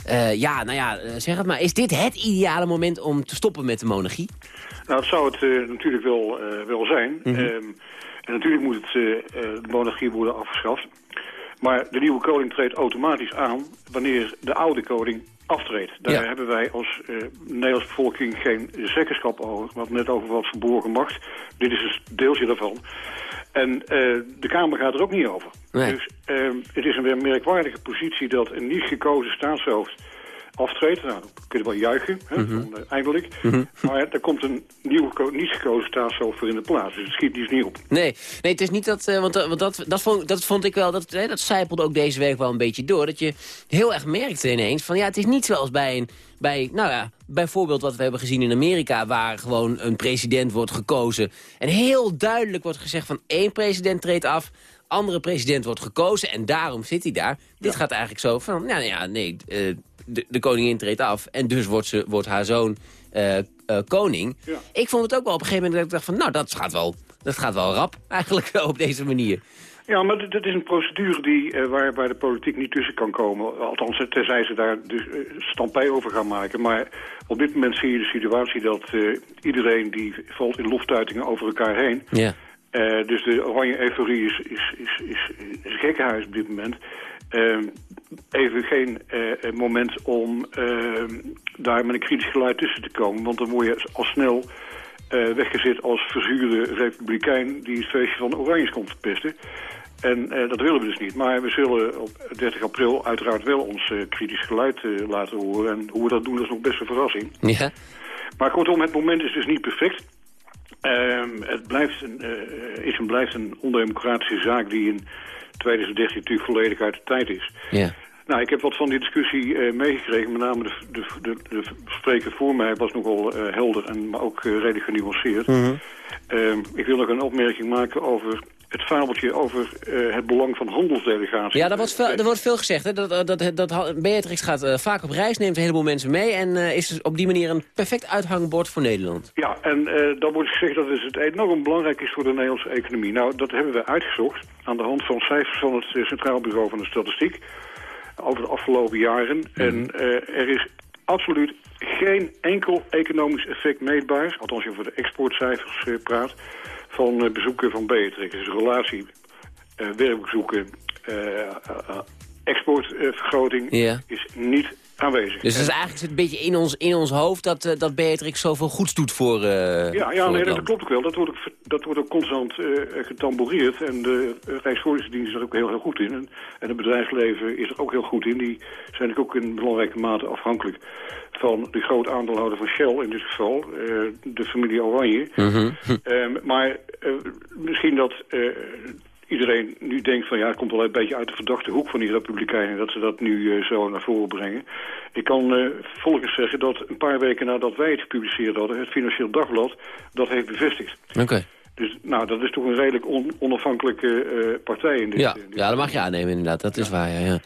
Eh, ja, nou ja, eh, zeg het maar. Is dit het ideale moment om te stoppen met de monarchie? Nou, dat zou het eh, natuurlijk wel, eh, wel zijn. Ehm, en natuurlijk moet het, eh, eh, de monarchie worden afgeschaft. Maar de nieuwe koning treedt automatisch aan wanneer de oude koning aftreedt. Daar Ja. hebben wij als eh, Nederlandse bevolking geen zeggenschap over. We hadden net over wat verborgen macht. Dit is een deeltje daarvan. En eh, de Kamer gaat er ook niet over. Nee. Dus ehm, het is een merkwaardige positie dat een niet gekozen staatshoofd aftreedt. Nou, dat kun je wel juichen, hè, Mhm. van, eh, eindelijk. Maar er komt een nieuwe ko- niet gekozen staatshoofd voor in de plaats. Dus het schiet dus niet op. Nee, nee het is niet dat... eh, want eh, want dat, dat, vond, dat vond ik wel... Dat, hè, dat zijpelde ook deze week wel een beetje door. Dat je heel erg merkte ineens van... Ja, het is niet zoals bij een... Bij, nou ja, bijvoorbeeld wat we hebben gezien in Amerika... waar gewoon een president wordt gekozen... en heel duidelijk wordt gezegd van één president treedt af... andere president wordt gekozen en daarom zit hij daar. Dit gaat eigenlijk zo van... Nou ja, nee, eh, de, de koningin treedt af... en dus wordt, ze, wordt haar zoon eh, eh, koning. Ja. Ik vond het ook wel op een gegeven moment dat ik dacht van... nou, dat gaat wel, dat gaat wel rap (laughs) eigenlijk op deze manier. Ja, maar dit is een procedure die, eh, waar, waar de politiek niet tussen kan komen. Althans, tenzij ze daar dus eh, stampij over gaan maken. Maar op dit moment zie je de situatie dat iedereen die valt in loftuitingen over elkaar heen. Ja. Eh, dus de oranje euforie is, is, is, is, is gekkenhuis op dit moment. Eh, even geen eh, moment om eh, daar met een kritisch geluid tussen te komen. Want dan word je al snel eh, weggezet als verzuurde republikein... die het feestje van de Oranjes komt verpesten. En dat willen we dus niet. Maar we zullen op 30 april uiteraard wel ons kritisch geluid laten horen. En hoe we dat doen, dat is nog best een verrassing. Ja. Maar kortom, het moment is dus niet perfect. Ehm, het blijft een, eh, is en blijft een ondemocratische zaak die in 2013 natuurlijk volledig uit de tijd is. Ja. Nou, ik heb wat van die discussie eh, meegekregen. Met name de, de, de, de spreker voor mij was nogal eh, helder, en, maar ook eh, redelijk genuanceerd. Ehm, ik wil nog een opmerking maken over het fabeltje over eh, het belang van handelsdelegaties. Ja, daar wordt veel, er wordt veel gezegd. Hè? Dat, dat, dat, dat, Beatrix gaat eh, vaak op reis, neemt een heleboel mensen mee... en eh, is dus op die manier een perfect uithangbord voor Nederland. Ja, en eh dan wordt gezegd dat het enorm belangrijk is voor de Nederlandse economie. Nou, dat hebben we uitgezocht aan de hand van cijfers van het eh, Centraal Bureau van de Statistiek over de afgelopen jaren. En eh, er is absoluut geen enkel economisch effect meetbaar, althans als je over de exportcijfers eh, praat, van eh, bezoeken van Beatrix. Dus relatie eh werkbezoeken, eh, exportvergroting Ja. is niet aanwezig. Dus het is eigenlijk een beetje in ons, in ons hoofd dat, eh, dat Beatrix zoveel goeds doet voor, eh Ja, ja voor nee, dat klopt ook wel. Dat wordt ook, dat wordt ook constant eh getamboreerd. En de uh, Rijksvoorlichtingsdienst is er ook heel, heel goed in. En, en het bedrijfsleven is er ook heel goed in. Die zijn ook in belangrijke mate afhankelijk van de groot aandeelhouder van Shell in dit geval. de familie Oranje. Mhm. Ehm, maar misschien dat iedereen nu denkt van ja, het komt wel een beetje uit de verdachte hoek van die republikeinen dat ze dat nu eh, zo naar voren brengen. Ik kan eh volgens zeggen dat een paar weken nadat wij het gepubliceerd hadden, het Financieel Dagblad dat heeft bevestigd. Oké. Dus nou, dat is toch een redelijk on- onafhankelijke eh, partij in dit. Ja, ja, dat mag je aannemen inderdaad. Dat is waar, ja. ja.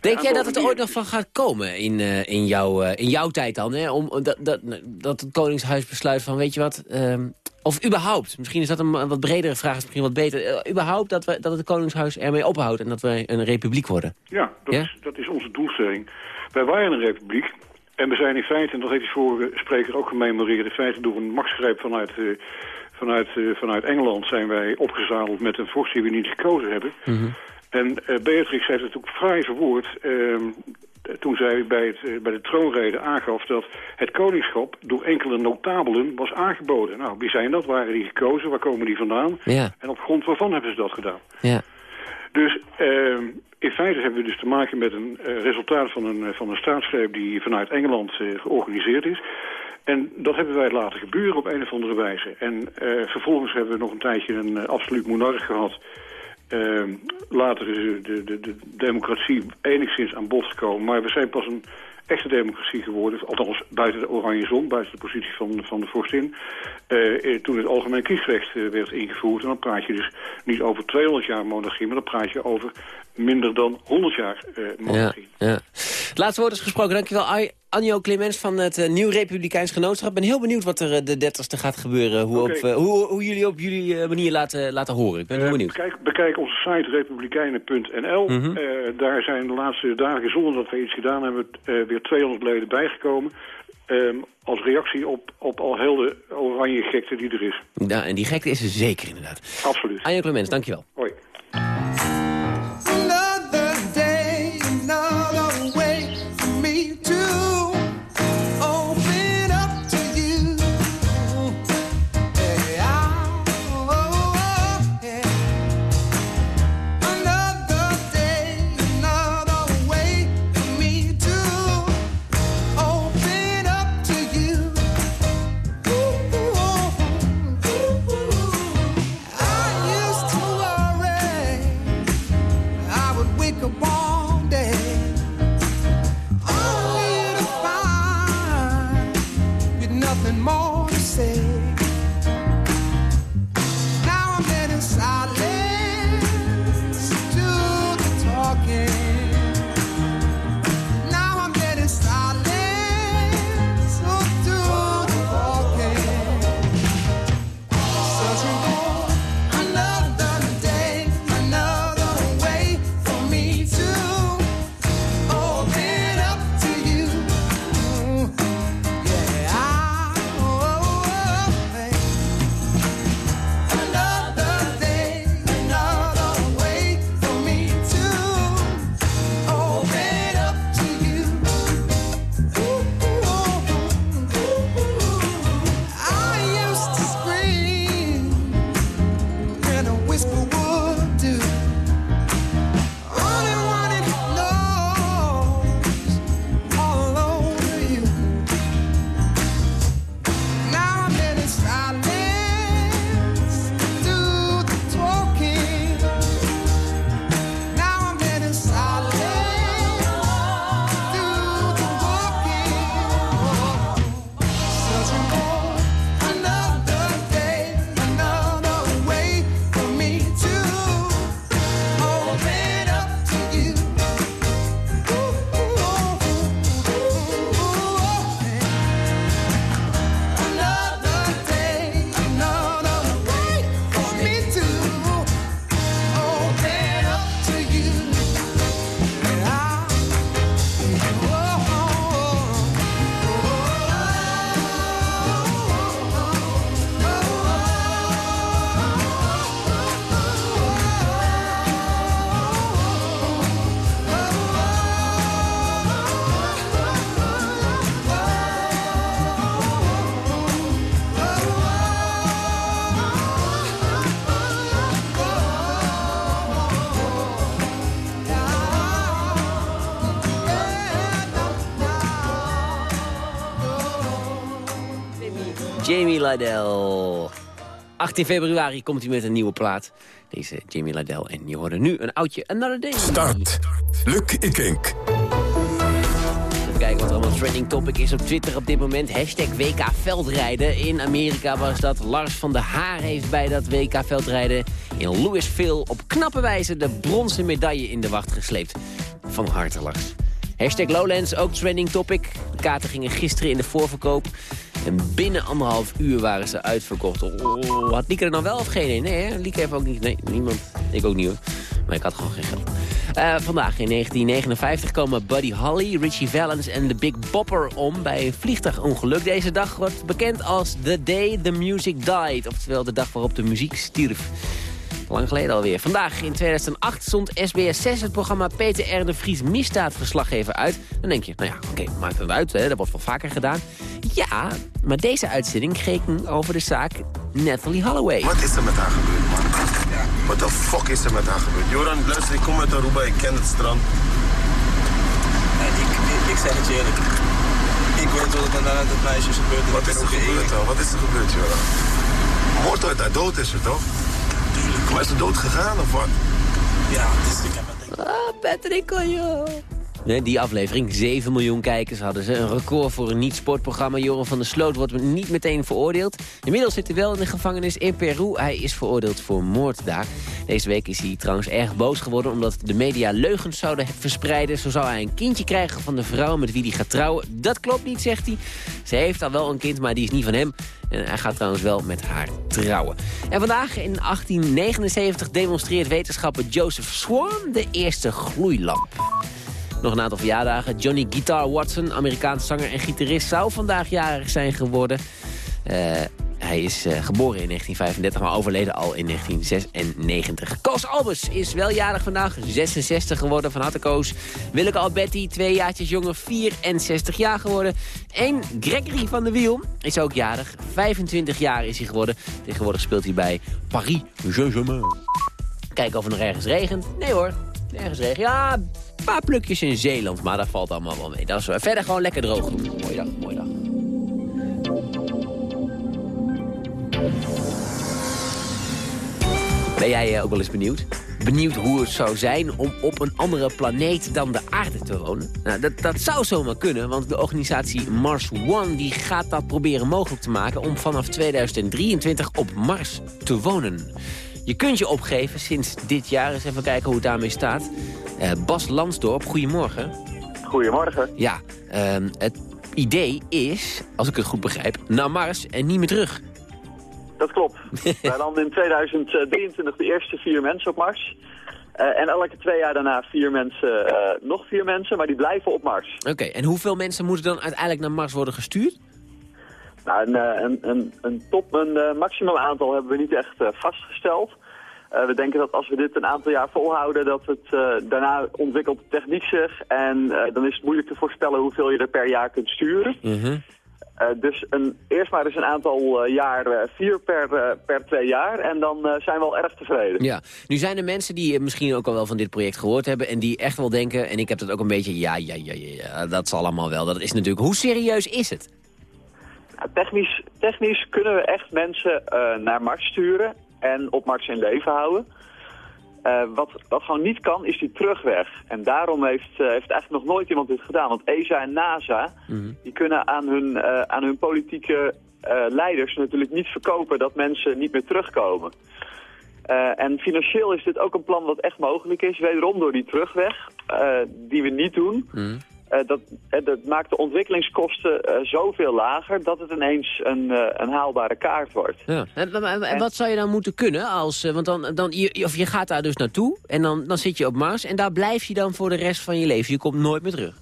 Denk jij dat het er ooit nog van gaat komen in, eh, in, jouw, eh, in jouw tijd dan? Hè? Om, dat, dat, dat het Koningshuis besluit van, weet je wat... ehm, Of überhaupt, misschien is dat een, wat bredere vraag, is misschien wat beter. eh, überhaupt dat, we, dat het Koningshuis ermee ophoudt en dat wij een republiek worden. Ja, dat? Is, dat is onze doelstelling. Wij waren een republiek en we zijn in feite, en dat heeft de vorige spreker ook gememoreerd... in feite door een machtsgreep vanuit, eh, vanuit, eh, vanuit Engeland zijn wij opgezadeld met een vorst die we niet gekozen hebben. En eh, Beatrix heeft het ook fraai verwoord ehm, toen zij bij, het, eh, bij de troonrede aangaf dat het koningschap door enkele notabelen was aangeboden. Nou, wie zijn dat? Waren die gekozen? Waar komen die vandaan? Ja. En op grond waarvan hebben ze dat gedaan? Ja. Dus ehm, in feite hebben we dus te maken met een resultaat van een, van een staatsgreep die vanuit Engeland georganiseerd is. En dat hebben wij laten gebeuren op een of andere wijze. En eh, vervolgens hebben we nog een tijdje een eh, absoluut monarch gehad. Ehm, later is de, de, de, de democratie enigszins aan bod gekomen. Maar we zijn pas een echte democratie geworden. Althans buiten de oranje zon, buiten de positie van, van de vorstin. eh, toen het algemeen kiesrecht werd ingevoerd. En dan praat je dus niet over 200 jaar monarchie, maar dan praat je over minder dan 100 jaar Ja, monarchie. ja. Laatste woord is gesproken. Dankjewel, Ai- Anjo Clemens van het eh, Nieuw Republikeins Genootschap. Ik ben heel benieuwd wat er eh, de 30ste gaat gebeuren. Hoe, Oké. op, eh, hoe, hoe jullie op jullie manier laten, laten horen. Ik ben heel benieuwd. Bekijk, bekijk onze site republikeinen.nl. Mhm. Daar zijn de laatste dagen, zonder dat we iets gedaan hebben, eh, weer 200 leden bijgekomen. Ehm, als reactie op, op al heel de oranje gekte die er is. Ja, en die gekte is er zeker inderdaad. Absoluut. Anjo Clemens, dankjewel. Hoi. Lydell. 18 februari komt hij met een nieuwe plaat. Deze Jamie Lydell. En je hoorde nu een oudje Another Day. Start. Luc Ikink. Even kijken wat er allemaal trending topic is op Twitter op dit moment. Hashtag WK Veldrijden. In Amerika was dat. Lars van der Haar heeft bij dat WK Veldrijden in Louisville... op knappe wijze de bronzen medaille in de wacht gesleept. Van harte Lars. Hashtag Lowlands, ook trending topic. De kaarten gingen gisteren in de voorverkoop. En binnen anderhalf uur waren ze uitverkocht. Oh, had Lieke er dan wel of geen? Nee, hè? Lieke heeft ook niet. Nee, niemand. Ik ook niet hoor. Maar ik had gewoon geen geld. Uh, vandaag in 1959 komen Buddy Holly, Richie Valens en de Big Bopper om bij een vliegtuigongeluk. Deze dag wordt bekend als The Day the Music Died. Oftewel de dag waarop de muziek stierf. Lang geleden alweer. Vandaag in 2008 stond SBS 6 het programma Peter R. de Vries misdaadverslaggever uit. Dan denk je, nou ja, oké, maakt het uit, hè? dat wordt wel vaker gedaan. Ja, maar deze uitzending ging over de zaak Natalie Holloway. Wat is er met haar gebeurd, man? Wat de fuck is er met haar gebeurd? Joran, luister, ik kom uit Aruba, ik ken het strand. Nee, ik, ik, ik zeg het je eerlijk. Ik weet wat er met het meisje is gebeurd. Wat is er gebeurd dan? Wat is er gebeurd, Joran? Moord uit haar dood is het, toch? Maar is ze dood gegaan of wat? Ja, het is, ik heb het Ah, Patrick, joh. Die aflevering, 7 miljoen kijkers hadden ze. Een record voor een niet-sportprogramma. Joran van der Sloot wordt niet meteen veroordeeld. Inmiddels zit hij wel in de gevangenis in Peru. Hij is veroordeeld voor moord daar. Deze week is hij trouwens erg boos geworden... omdat de media leugens zouden verspreiden. Zo zou hij een kindje krijgen van de vrouw met wie hij gaat trouwen. Dat klopt niet, zegt hij. Ze heeft al wel een kind, maar die is niet van hem. En hij gaat trouwens wel met haar trouwen. En vandaag in 1879 demonstreert wetenschapper Joseph Swan de eerste gloeilamp. Nog een aantal verjaardagen. Johnny Guitar Watson, Amerikaanse zanger en gitarist, zou vandaag jarig zijn geworden. Uh, hij is uh, geboren in 1935, maar overleden al in 1996. Koos Albers is wel jarig vandaag, 66 geworden. Van harte Koos. Willeke Alberti, twee jaartjes jonger, 64 jaar geworden. En Gregory van der Wiel is ook jarig. 25 jaar is hij geworden. Tegenwoordig speelt hij bij Paris Saint-Germain. Kijken of het nog ergens regent. Nee hoor, nergens regen. Ja, een paar plukjes in Zeeland, maar dat valt allemaal wel mee. Dat is verder gewoon lekker droog. Mooie dag, mooie dag. Ben jij uh, ook wel eens benieuwd? Benieuwd hoe het zou zijn om op een andere planeet dan de aarde te wonen? Nou, dat, dat zou zomaar kunnen, want de organisatie Mars One die gaat dat proberen mogelijk te maken... om vanaf 2023 op Mars te wonen. Je kunt je opgeven sinds dit jaar. Eens even kijken hoe het daarmee staat. Uh, Bas Lansdorp, goedemorgen. Goedemorgen. Ja, uh, het idee is, als ik het goed begrijp, naar Mars en niet meer terug. Dat klopt. (laughs) Wij landen in 2023 de eerste vier mensen op Mars. Uh, en elke twee jaar daarna vier mensen, uh, nog vier mensen, maar die blijven op Mars. Oké, en hoeveel mensen moeten dan uiteindelijk naar Mars worden gestuurd? Nou, een, een, een, een top, een uh, maximaal aantal hebben we niet echt vastgesteld. Uh, we denken dat als we dit een aantal jaar volhouden, dat het uh, daarna ontwikkelt de techniek zich. En uh, dan is het moeilijk te voorspellen hoeveel je er per jaar kunt sturen. Mm -hmm. dus een, eerst maar eens een aantal jaar, vier per, per twee jaar. En dan zijn we al erg tevreden. Ja, nu zijn er mensen die misschien ook al wel van dit project gehoord hebben. En die echt wel denken, en ik heb dat ook een beetje, ja, ja, ja, ja, dat zal allemaal wel. Dat is natuurlijk, hoe serieus is het? Technisch, technisch kunnen we echt mensen naar Mars sturen en op Mars in leven houden. Uh, wat, wat gewoon niet kan, is die terugweg. En daarom heeft, uh, heeft eigenlijk nog nooit iemand dit gedaan. Want ESA en NASA, Mhm. mm die kunnen aan hun, aan hun politieke leiders natuurlijk niet verkopen dat mensen niet meer terugkomen. en financieel is dit ook een plan wat echt mogelijk is. Wederom door die terugweg, die we niet doen. Mhm. Mm. Uh, dat, uh, dat, maakt de ontwikkelingskosten uh, zoveel lager dat het ineens een, een haalbare kaart wordt. Ja. En, en, en, wat zou je dan moeten kunnen? Als, want dan, dan, je, of je gaat daar dus naartoe en dan, dan zit je op Mars en daar blijf je dan voor de rest van je leven. Je komt nooit meer terug.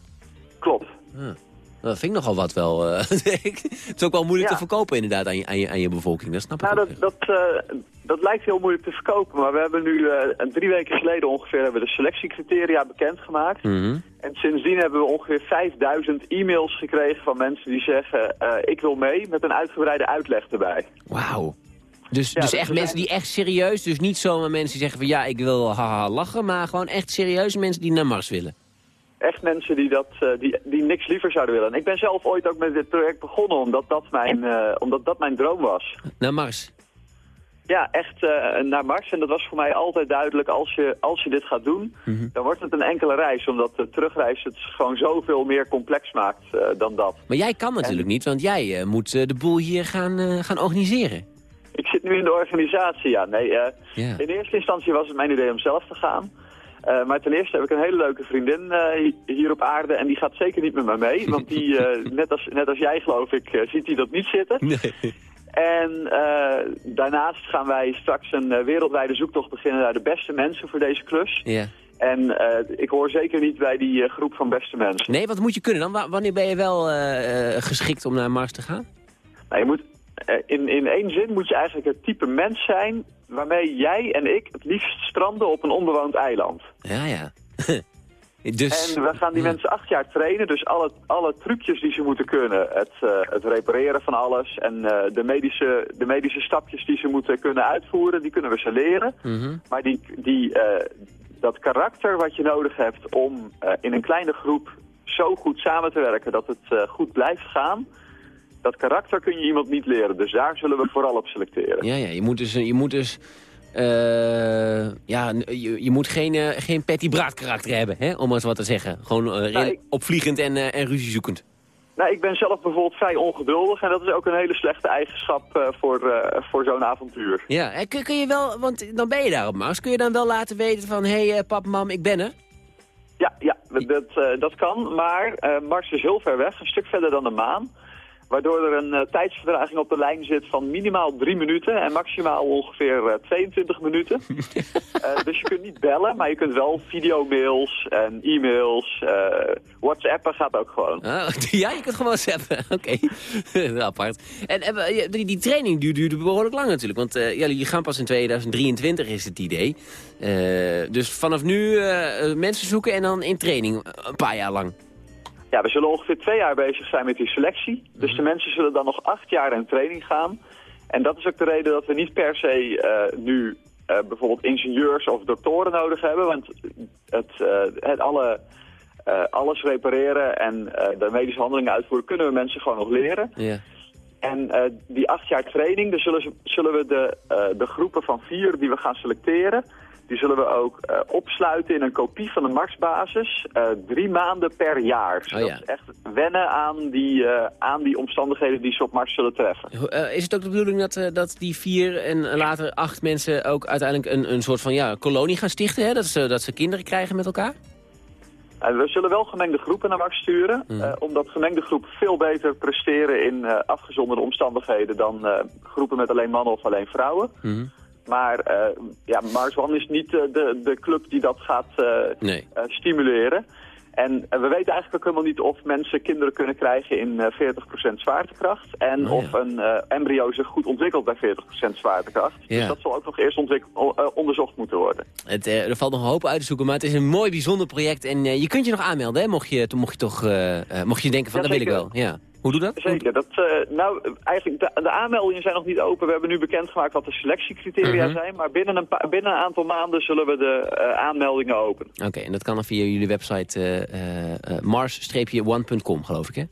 Klopt. Ja. Dat vind ik nogal wat wel. (laughs) het is ook wel moeilijk ja. te verkopen inderdaad aan je, aan je, aan je bevolking. Dat snap ik nou, dat, dat, dat lijkt heel moeilijk te verkopen. Maar we hebben nu drie weken geleden ongeveer hebben we de selectiecriteria bekendgemaakt. Mm -hmm. En sindsdien hebben we ongeveer 5000 e-mails gekregen van mensen die zeggen... Uh, ik wil mee met een uitgebreide uitleg erbij. Wauw. Dus, ja, dus echt mensen die echt serieus, dus niet zomaar mensen die zeggen van... ja, ik wil haha lachen, maar gewoon echt serieuze mensen die naar Mars willen. Echt mensen die, dat, uh, die, die niks liever zouden willen. En ik ben zelf ooit ook met dit project begonnen omdat dat mijn, uh, omdat dat mijn droom was. Naar Mars? Ja, echt uh, naar Mars. En dat was voor mij altijd duidelijk, als je, als je dit gaat doen, Mhm. mm -hmm. dan wordt het een enkele reis. Omdat de terugreis het gewoon zoveel meer complex maakt uh, dan dat. Maar jij kan natuurlijk en... niet, want jij moet de boel hier gaan, gaan organiseren. Ik zit nu in de organisatie, ja. Nee, in eerste instantie was het mijn idee om zelf te gaan. Eh, maar ten eerste heb ik een hele leuke vriendin eh, hi- hier op aarde en die gaat zeker niet met me mee. Want die, (laughs) eh, net, als, net als jij geloof ik, ziet hij dat niet zitten. Nee. En daarnaast gaan wij straks een wereldwijde zoektocht beginnen naar de beste mensen voor deze klus. Ja. En ik hoor zeker niet bij die groep van beste mensen. Nee, wat moet je kunnen dan? Wa- wanneer ben je wel geschikt om naar Mars te gaan? Nou, je moet, in, in één zin moet je eigenlijk het type mens zijn waarmee jij en ik het liefst stranden op een onbewoond eiland. Ja, ja. (laughs) dus... En we gaan die mensen acht jaar trainen, dus alle, alle trucjes die ze moeten kunnen, het, eh, het repareren van alles en eh, de, medische, de medische stapjes die ze moeten kunnen uitvoeren, die kunnen we ze leren. Mhm. Maar die, die, eh, dat karakter wat je nodig hebt om eh, in een kleine groep zo goed samen te werken dat het eh, goed blijft gaan, dat karakter kun je iemand niet leren. Dus daar zullen we vooral op selecteren. Ja, ja, je moet dus... Je moet dus eh, ja, je, je moet geen, eh, geen Patty Braat karakter hebben, hè, om maar eens wat te zeggen. Gewoon eh, Nou, ik- opvliegend en, en ruziezoekend. Nou, ik ben zelf bijvoorbeeld vrij ongeduldig en dat is ook een hele slechte eigenschap voor, voor zo'n avontuur. Ja, en kun, kun je wel, want dan ben je daar op Mars, kun je dan wel laten weten van... hé, hey, pap, mam, ik ben er? Ja, ja dat, dat kan, maar Mars is heel ver weg, een stuk verder dan de maan. Waardoor er een eh, tijdsvertraging op de lijn zit van minimaal drie minuten en maximaal ongeveer eh, 22 minuten. (laughs) Eh, dus je kunt niet bellen, maar je kunt wel videomails en e-mails, eh, whatsappen gaat ook gewoon. Ah, (laughs) ja, je kunt gewoon zappen. (laughs) Oké, apart. En eh, die, die training duurt behoorlijk lang natuurlijk. Want eh, ja, jullie gaan pas in 2023 is het idee. Eh, dus vanaf nu eh, eh, mensen zoeken en dan in training eh, een paar jaar lang. Ja, we zullen ongeveer twee jaar bezig zijn met die selectie. Dus de mensen zullen dan nog acht jaar in training gaan. En dat is ook de reden dat we niet per se eh, nu eh, bijvoorbeeld ingenieurs of doktoren nodig hebben. Want het, eh, het alle, alles repareren en de medische handelingen uitvoeren kunnen we mensen gewoon nog leren. En die acht jaar training, dan zullen, zullen we de, de groepen van vier die we gaan selecteren... die zullen we ook eh, opsluiten in een kopie van de Marsbasis. eh, drie maanden per jaar. Zodat Oh ja. ze echt wennen aan die, eh, aan die omstandigheden die ze op Mars zullen treffen. Is het ook de bedoeling dat, dat die vier en later acht mensen ook uiteindelijk een, een soort van ja, kolonie gaan stichten? Hè? Dat, ze, dat ze kinderen krijgen met elkaar? En we zullen wel gemengde groepen naar Mars sturen. eh, omdat gemengde groepen veel beter presteren in eh, afgezonderde omstandigheden... dan groepen met alleen mannen of alleen vrouwen. Maar eh, ja, Mars One is niet eh, de, de club die dat gaat eh, Nee. stimuleren. En we weten eigenlijk ook helemaal niet of mensen kinderen kunnen krijgen in eh 40% zwaartekracht. En Oh, ja. of een embryo zich goed ontwikkelt bij 40% zwaartekracht. Ja. Dus dat zal ook nog eerst onderzocht moeten worden. Het, er valt nog een hoop uit te zoeken, maar het is een mooi, bijzonder project. En je kunt je nog aanmelden, hè? Mocht, je, mocht je toch mocht je denken van, dat wil ik wel. Ja. Hoe doe dat? Zeker. Dat, eh, nou, eigenlijk, de, de aanmeldingen zijn nog niet open. We hebben nu bekendgemaakt wat de selectiecriteria Mhm. zijn. Maar binnen een, binnen een aantal maanden zullen we de eh, aanmeldingen openen. Oké, en dat kan dan via jullie website eh, mars-one.com, geloof ik, hè?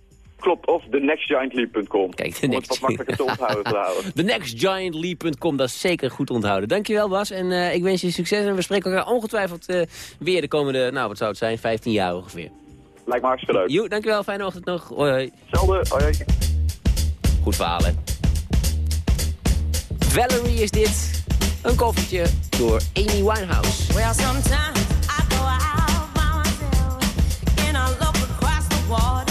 Klopt, of thenextgiantleap.com. Kijk, Om het wat makkelijker te (laughs) onthouden te houden. TheNextGiantLeap.com, dat is zeker goed onthouden. Dankjewel Bas en ik wens je succes. En we spreken elkaar ongetwijfeld weer de komende, nou wat zou het zijn, 15 jaar ongeveer. Lijkt me hartstikke leuk. Jo, dankjewel, fijne ochtend nog. Hoi, hoi. Hetzelfde, hoi, hoi. Goed verhaal, hè? Valerie is dit. Een koffertje door Amy Winehouse. Well, sometimes I go out by myself and I look across the water.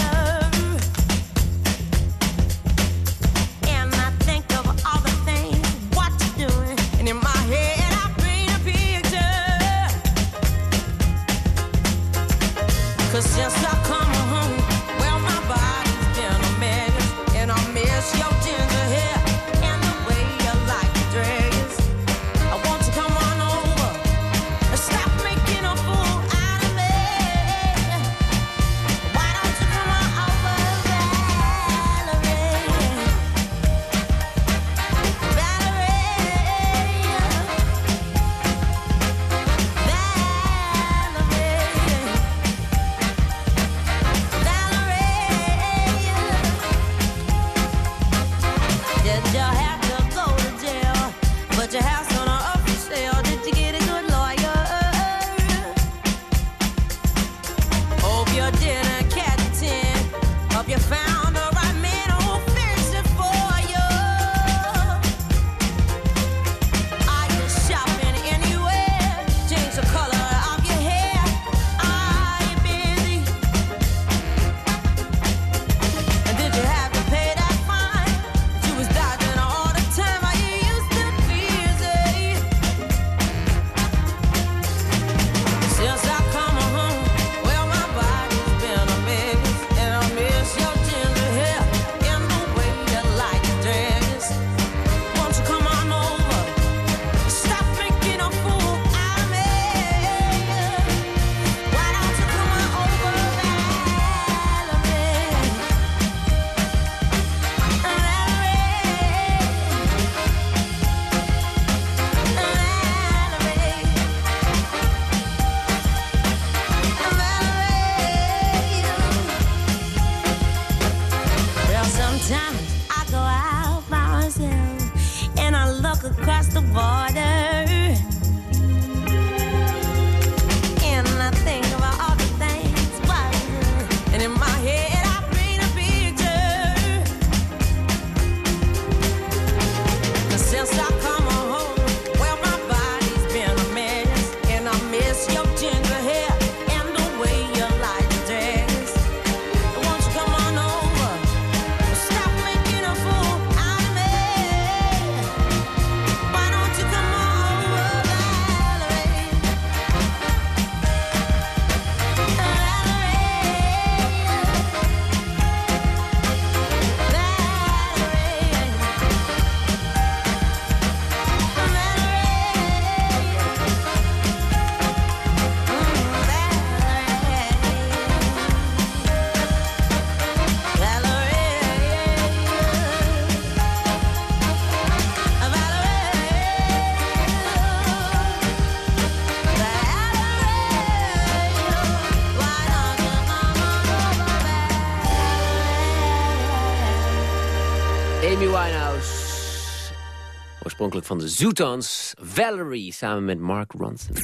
Van de Zootons. Valerie, samen met Mark Ronson.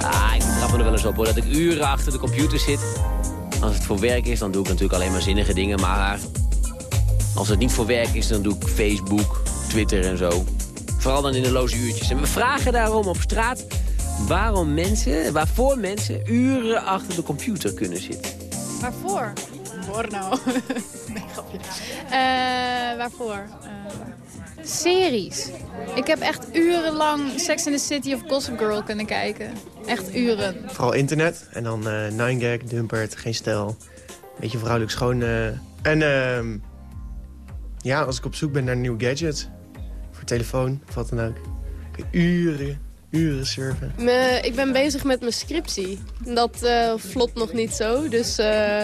Ah, ik trap me er wel eens op hoor, dat ik uren achter de computer zit. Als het voor werk is, dan doe ik natuurlijk alleen maar zinnige dingen. Maar als het niet voor werk is, dan doe ik Facebook, Twitter en zo. Vooral dan in de loze uurtjes. En we vragen daarom op straat waarom mensen, waarvoor mensen uren achter de computer kunnen zitten. Waarvoor? Porno. (laughs) nee, grapje. Eh, waarvoor? Eh, series. Ik heb echt urenlang Sex in the City of Gossip Girl kunnen kijken. Echt uren. Vooral internet. En dan eh 9gag, Dumpert, Geen Stijl. Beetje vrouwelijk schoon. eh. En ehm, ja, als ik op zoek ben naar een nieuw gadget. Voor telefoon, of wat dan ook. Kun je uren, uren surfen. Me- ik ben bezig met mijn scriptie. Dat eh, vlot nog niet zo, dus eh,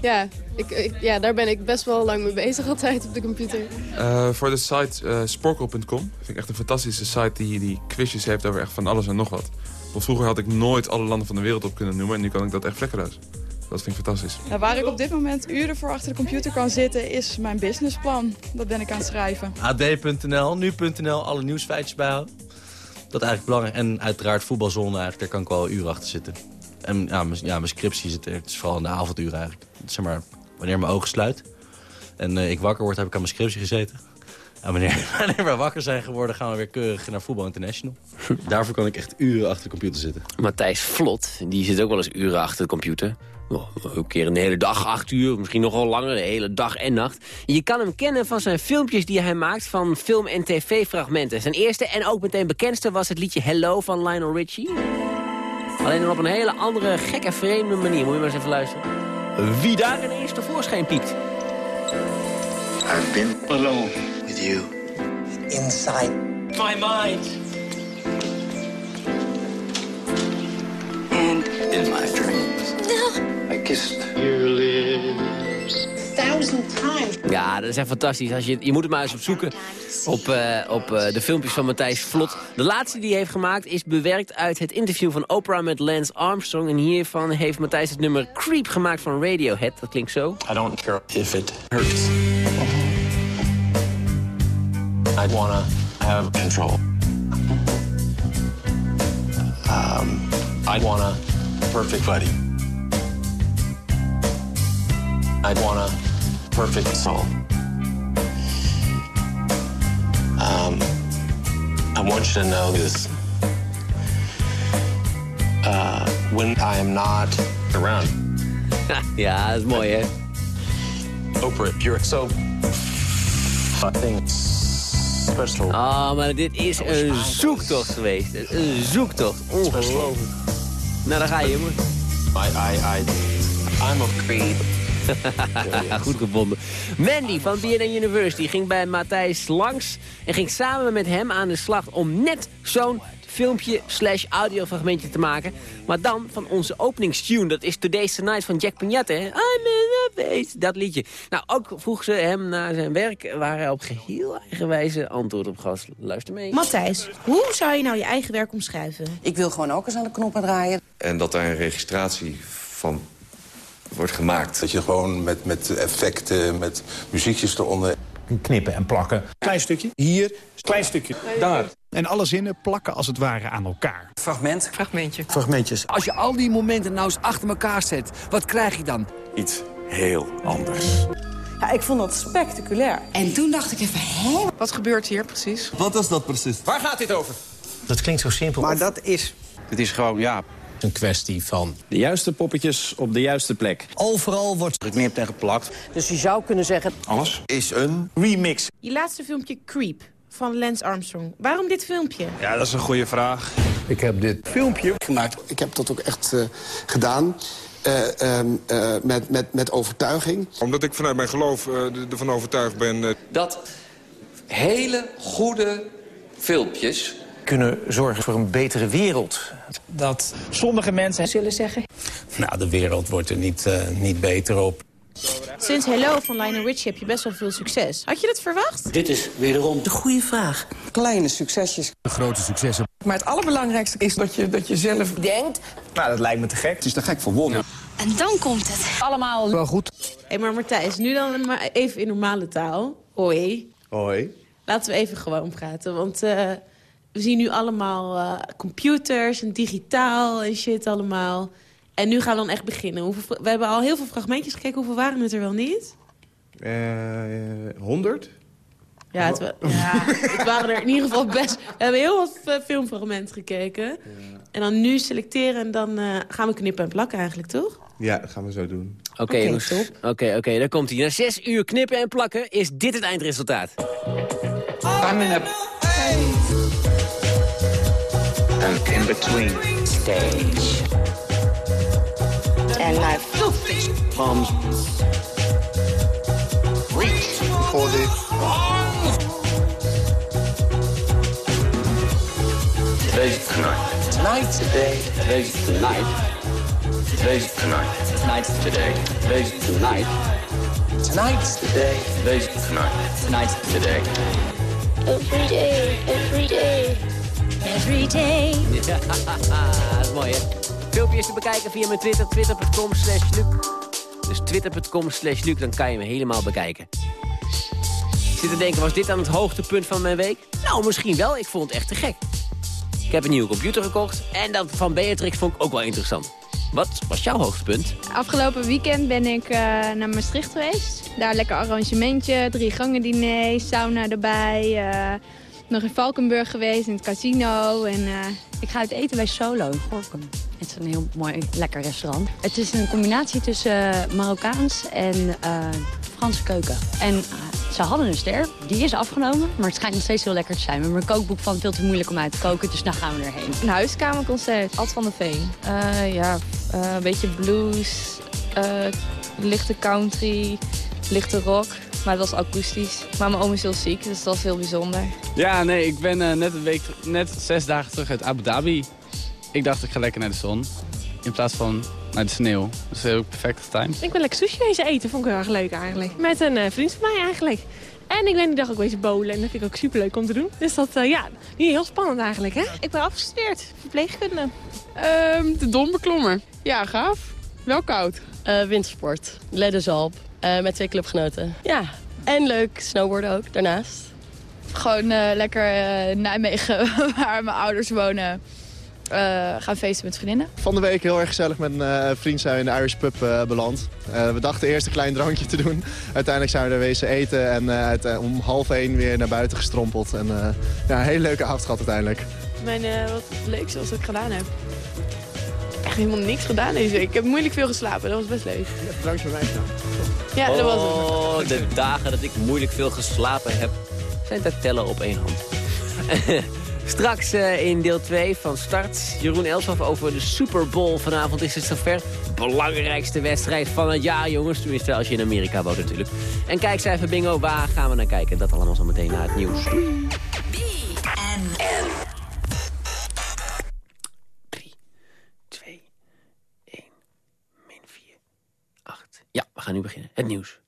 ja, ik, ik- ja, daar ben ik best wel lang mee bezig altijd op de computer. Eh, voor de site eh sporkel.com. Vind ik echt een fantastische site die, die quizjes heeft over echt van alles en nog wat. Want vroeger had ik nooit alle landen van de wereld op kunnen noemen. En nu kan ik dat echt vlekkeloos. Dat vind ik fantastisch. Nou, waar ik op dit moment uren voor achter de computer kan zitten is mijn businessplan. Dat ben ik aan het schrijven. AD.nl, nu.nl, alle nieuwsfeitjes bijhouden. Dat is eigenlijk belangrijk. En uiteraard voetbalzone eigenlijk, daar kan ik wel uren achter zitten. En ja, mijn, ja, mijn scriptie zit er, het is vooral in de avonduren eigenlijk. Zeg maar, wanneer mijn ogen sluit en eh, ik wakker word, heb ik aan mijn scriptie gezeten. En wanneer, (laughs) wanneer we wakker zijn geworden, gaan we weer keurig naar Voetbal International. (laughs) Daarvoor kan ik echt uren achter de computer zitten. Matthijs Vlot, die zit ook wel eens uren achter de computer. Oh, een keer een hele dag, acht uur, misschien nog wel langer, de hele dag en nacht. Je kan hem kennen van zijn filmpjes die hij maakt van film- en tv-fragmenten. Zijn eerste en ook meteen bekendste was het liedje Hello van Lionel Richie. Alleen dan op een hele andere, gekke, vreemde manier. Moet je maar eens even luisteren. Wie daar ineens tevoorschijn piekt. I've been alone with you. Inside my mind. And in my dreams. I kissed your lips. Thousand times. Ja, dat is echt fantastisch. Als je, je moet het maar eens opzoeken op, eh, op eh, de filmpjes van Matthijs Vlot. De laatste die hij heeft gemaakt is bewerkt uit het interview van Oprah met Lance Armstrong. En hiervan heeft Matthijs het nummer Creep gemaakt van Radiohead. Dat klinkt zo. I don't care if it hurts. I wanna have control. Um, I want a perfect buddy. I want a perfect soul. Um, I want you to know this. Uh, when I am not around. (laughs) ja, dat is mooi, hè? Oprah, you're so fucking special. Oh, maar dit is een zoektocht geweest. Een zoektocht. Ongelooflijk. Nou, daar ga je, jongen. I, I, I, I'm a creep. (laughs) Goed gevonden. Mandy van BNN University ging bij Matthijs langs... en ging samen met hem aan de slag om net zo'n filmpje slash audiofragmentje te maken. Maar dan van onze openingstune. Dat is Today's the Night van Jack Pignata. hè? I'm in the face. Dat liedje. Nou, ook vroeg ze hem naar zijn werk... waar hij op geheel eigen wijze antwoord op gaf. Luister mee. Matthijs, hoe zou je nou je eigen werk omschrijven? Ik wil gewoon ook eens aan de knoppen draaien. En dat daar een registratie van wordt gemaakt. Dat je gewoon met, met effecten, met muziekjes eronder... Knippen en plakken. Klein stukje hier, klein stukje daar. En alle zinnen plakken als het ware aan elkaar. Fragment. Fragmentje. Fragmentjes. Als je al die momenten nou eens achter elkaar zet, wat krijg je dan? Iets heel anders. Ja, ik vond dat spectaculair. En toen dacht ik even, hé? Wat gebeurt hier precies? Wat is dat precies? Waar gaat dit over? Dat klinkt zo simpel. Maar dat is... Het is gewoon, ja, een kwestie van de juiste poppetjes op de juiste plek. Overal wordt het meer tegen geplakt. Dus je zou kunnen zeggen... Alles is een... Remix. Je laatste filmpje Creep van Lance Armstrong. Waarom dit filmpje? Ja, dat is een goede vraag. Ik heb dit filmpje gemaakt. Ik heb dat ook echt uh, gedaan. Uh, uh, met, met, met overtuiging. Omdat ik vanuit mijn geloof ervan overtuigd ben... Dat hele goede filmpjes kunnen zorgen voor een betere wereld. Dat sommige mensen zullen zeggen... Nou, de wereld wordt er niet, uh, niet beter op. Sinds Hello van Lionel Richie heb je best wel veel succes. Had je dat verwacht? Dit is wederom de goede vraag. Kleine succesjes. De grote successen. Maar het allerbelangrijkste is dat je, dat je zelf denkt... Nou, dat lijkt me te gek. Het is te gek voor wonnen. En dan komt het. Allemaal wel goed. Hé, hey, maar Martijs, nu dan maar even in normale taal. Hoi. Hoi. Laten we even gewoon praten, want... Uh, we zien nu allemaal uh, computers en digitaal en shit allemaal. En nu gaan we dan echt beginnen. Hoeveel, we hebben al heel veel fragmentjes gekeken. Hoeveel waren het er wel niet? Honderd? Uh, ja, het, (laughs) ja, het waren er in ieder geval best... We hebben heel wat filmfragmenten gekeken. Ja. En dan nu selecteren en dan uh, gaan we knippen en plakken eigenlijk, toch? Ja, dat gaan we zo doen. Oké, okay, jongens. Oké, oké, okay, okay, daar komt hij. Na zes uur knippen en plakken is dit het eindresultaat. I'm in a... and in between stage. And my filthy palms reach for the Today's tonight. Tonight. Today. Today's tonight. Today's tonight. Tonight's today. Today's tonight. Tonight's today. Today's tonight. Tonight's today. Every day, every day. Every day. (laughs) Ja, dat is mooi hè. Filmpjes te bekijken via mijn Twitter, twitter.com slash Luc. Dus twitter.com slash Luc, dan kan je me helemaal bekijken. Ik zit te denken, was dit dan het hoogtepunt van mijn week? Nou, misschien wel. Ik vond het echt te gek. Ik heb een nieuwe computer gekocht en dat van Beatrix vond ik ook wel interessant. Wat was jouw hoogtepunt? Afgelopen weekend ben ik uh, naar Maastricht geweest. Daar lekker arrangementje, drie gangen diner, sauna erbij... Uh, nog in Valkenburg geweest, in het casino. En uh, ik ga uit eten bij Solo in Gorkum. Het is een heel mooi, lekker restaurant. Het is een combinatie tussen uh, Marokkaans en uh, Franse keuken. En uh, ze hadden een ster, die is afgenomen, maar het schijnt nog steeds heel lekker te zijn. Met mijn kookboek van veel te moeilijk om uit te koken, dus daar gaan we erheen. Een huiskamerconcert, Ad van de Veen. ja, een beetje blues, lichte country, lichte rock. Maar het was akoestisch. Maar mijn oom is heel ziek, dus dat was heel bijzonder. Ja, nee, ik ben uh, net een week, net zes dagen terug uit Abu Dhabi. Ik dacht, ik ga lekker naar de zon. In plaats van naar de sneeuw. Dus heel perfect getimed. Ik ben lekker sushi wezen eten, vond ik heel erg leuk eigenlijk. Met een uh, vriend van mij eigenlijk. En ik ben die dag ook wezen bowlen en dat vind ik ook superleuk om te doen. Dus dat, uh, ja, niet heel spannend eigenlijk, hè? Ik ben afgestudeerd, verpleegkunde. Um, de Dom beklommen. Ja, gaaf. Wel koud. Uh, wintersport, Leddenzalp, uh, met twee clubgenoten. Ja, en leuk snowboarden ook, daarnaast. Gewoon uh, lekker uh, Nijmegen, (laughs) waar mijn ouders wonen, uh, gaan feesten met vriendinnen. Van de week heel erg gezellig met een vriend zijn we in de Irish Pub beland. we dachten eerst een klein drankje te doen. Uiteindelijk zijn we er wezen eten en uit, om half één weer naar buiten gestrompeld. En ja, een hele leuke avond gehad uiteindelijk. Mijn, wat het leukste was wat ik gedaan heb echt helemaal niks gedaan deze week. Ik heb moeilijk veel geslapen, dat was best leuk. Je hebt drankje bij mij gedaan. Ja, dat was het. Oh, de dagen dat ik moeilijk veel geslapen heb, zijn te tellen op één hand. (laughs) Straks uh, in deel 2 van Start. Jeroen Elshoff over de Super Bowl. Vanavond is het zover. Belangrijkste wedstrijd van het jaar, jongens. Tenminste, als je in Amerika woont natuurlijk. En kijkcijfer bingo, waar gaan we naar kijken? Dat allemaal zo meteen na het nieuws. Ja, we gaan nu beginnen. Het nieuws.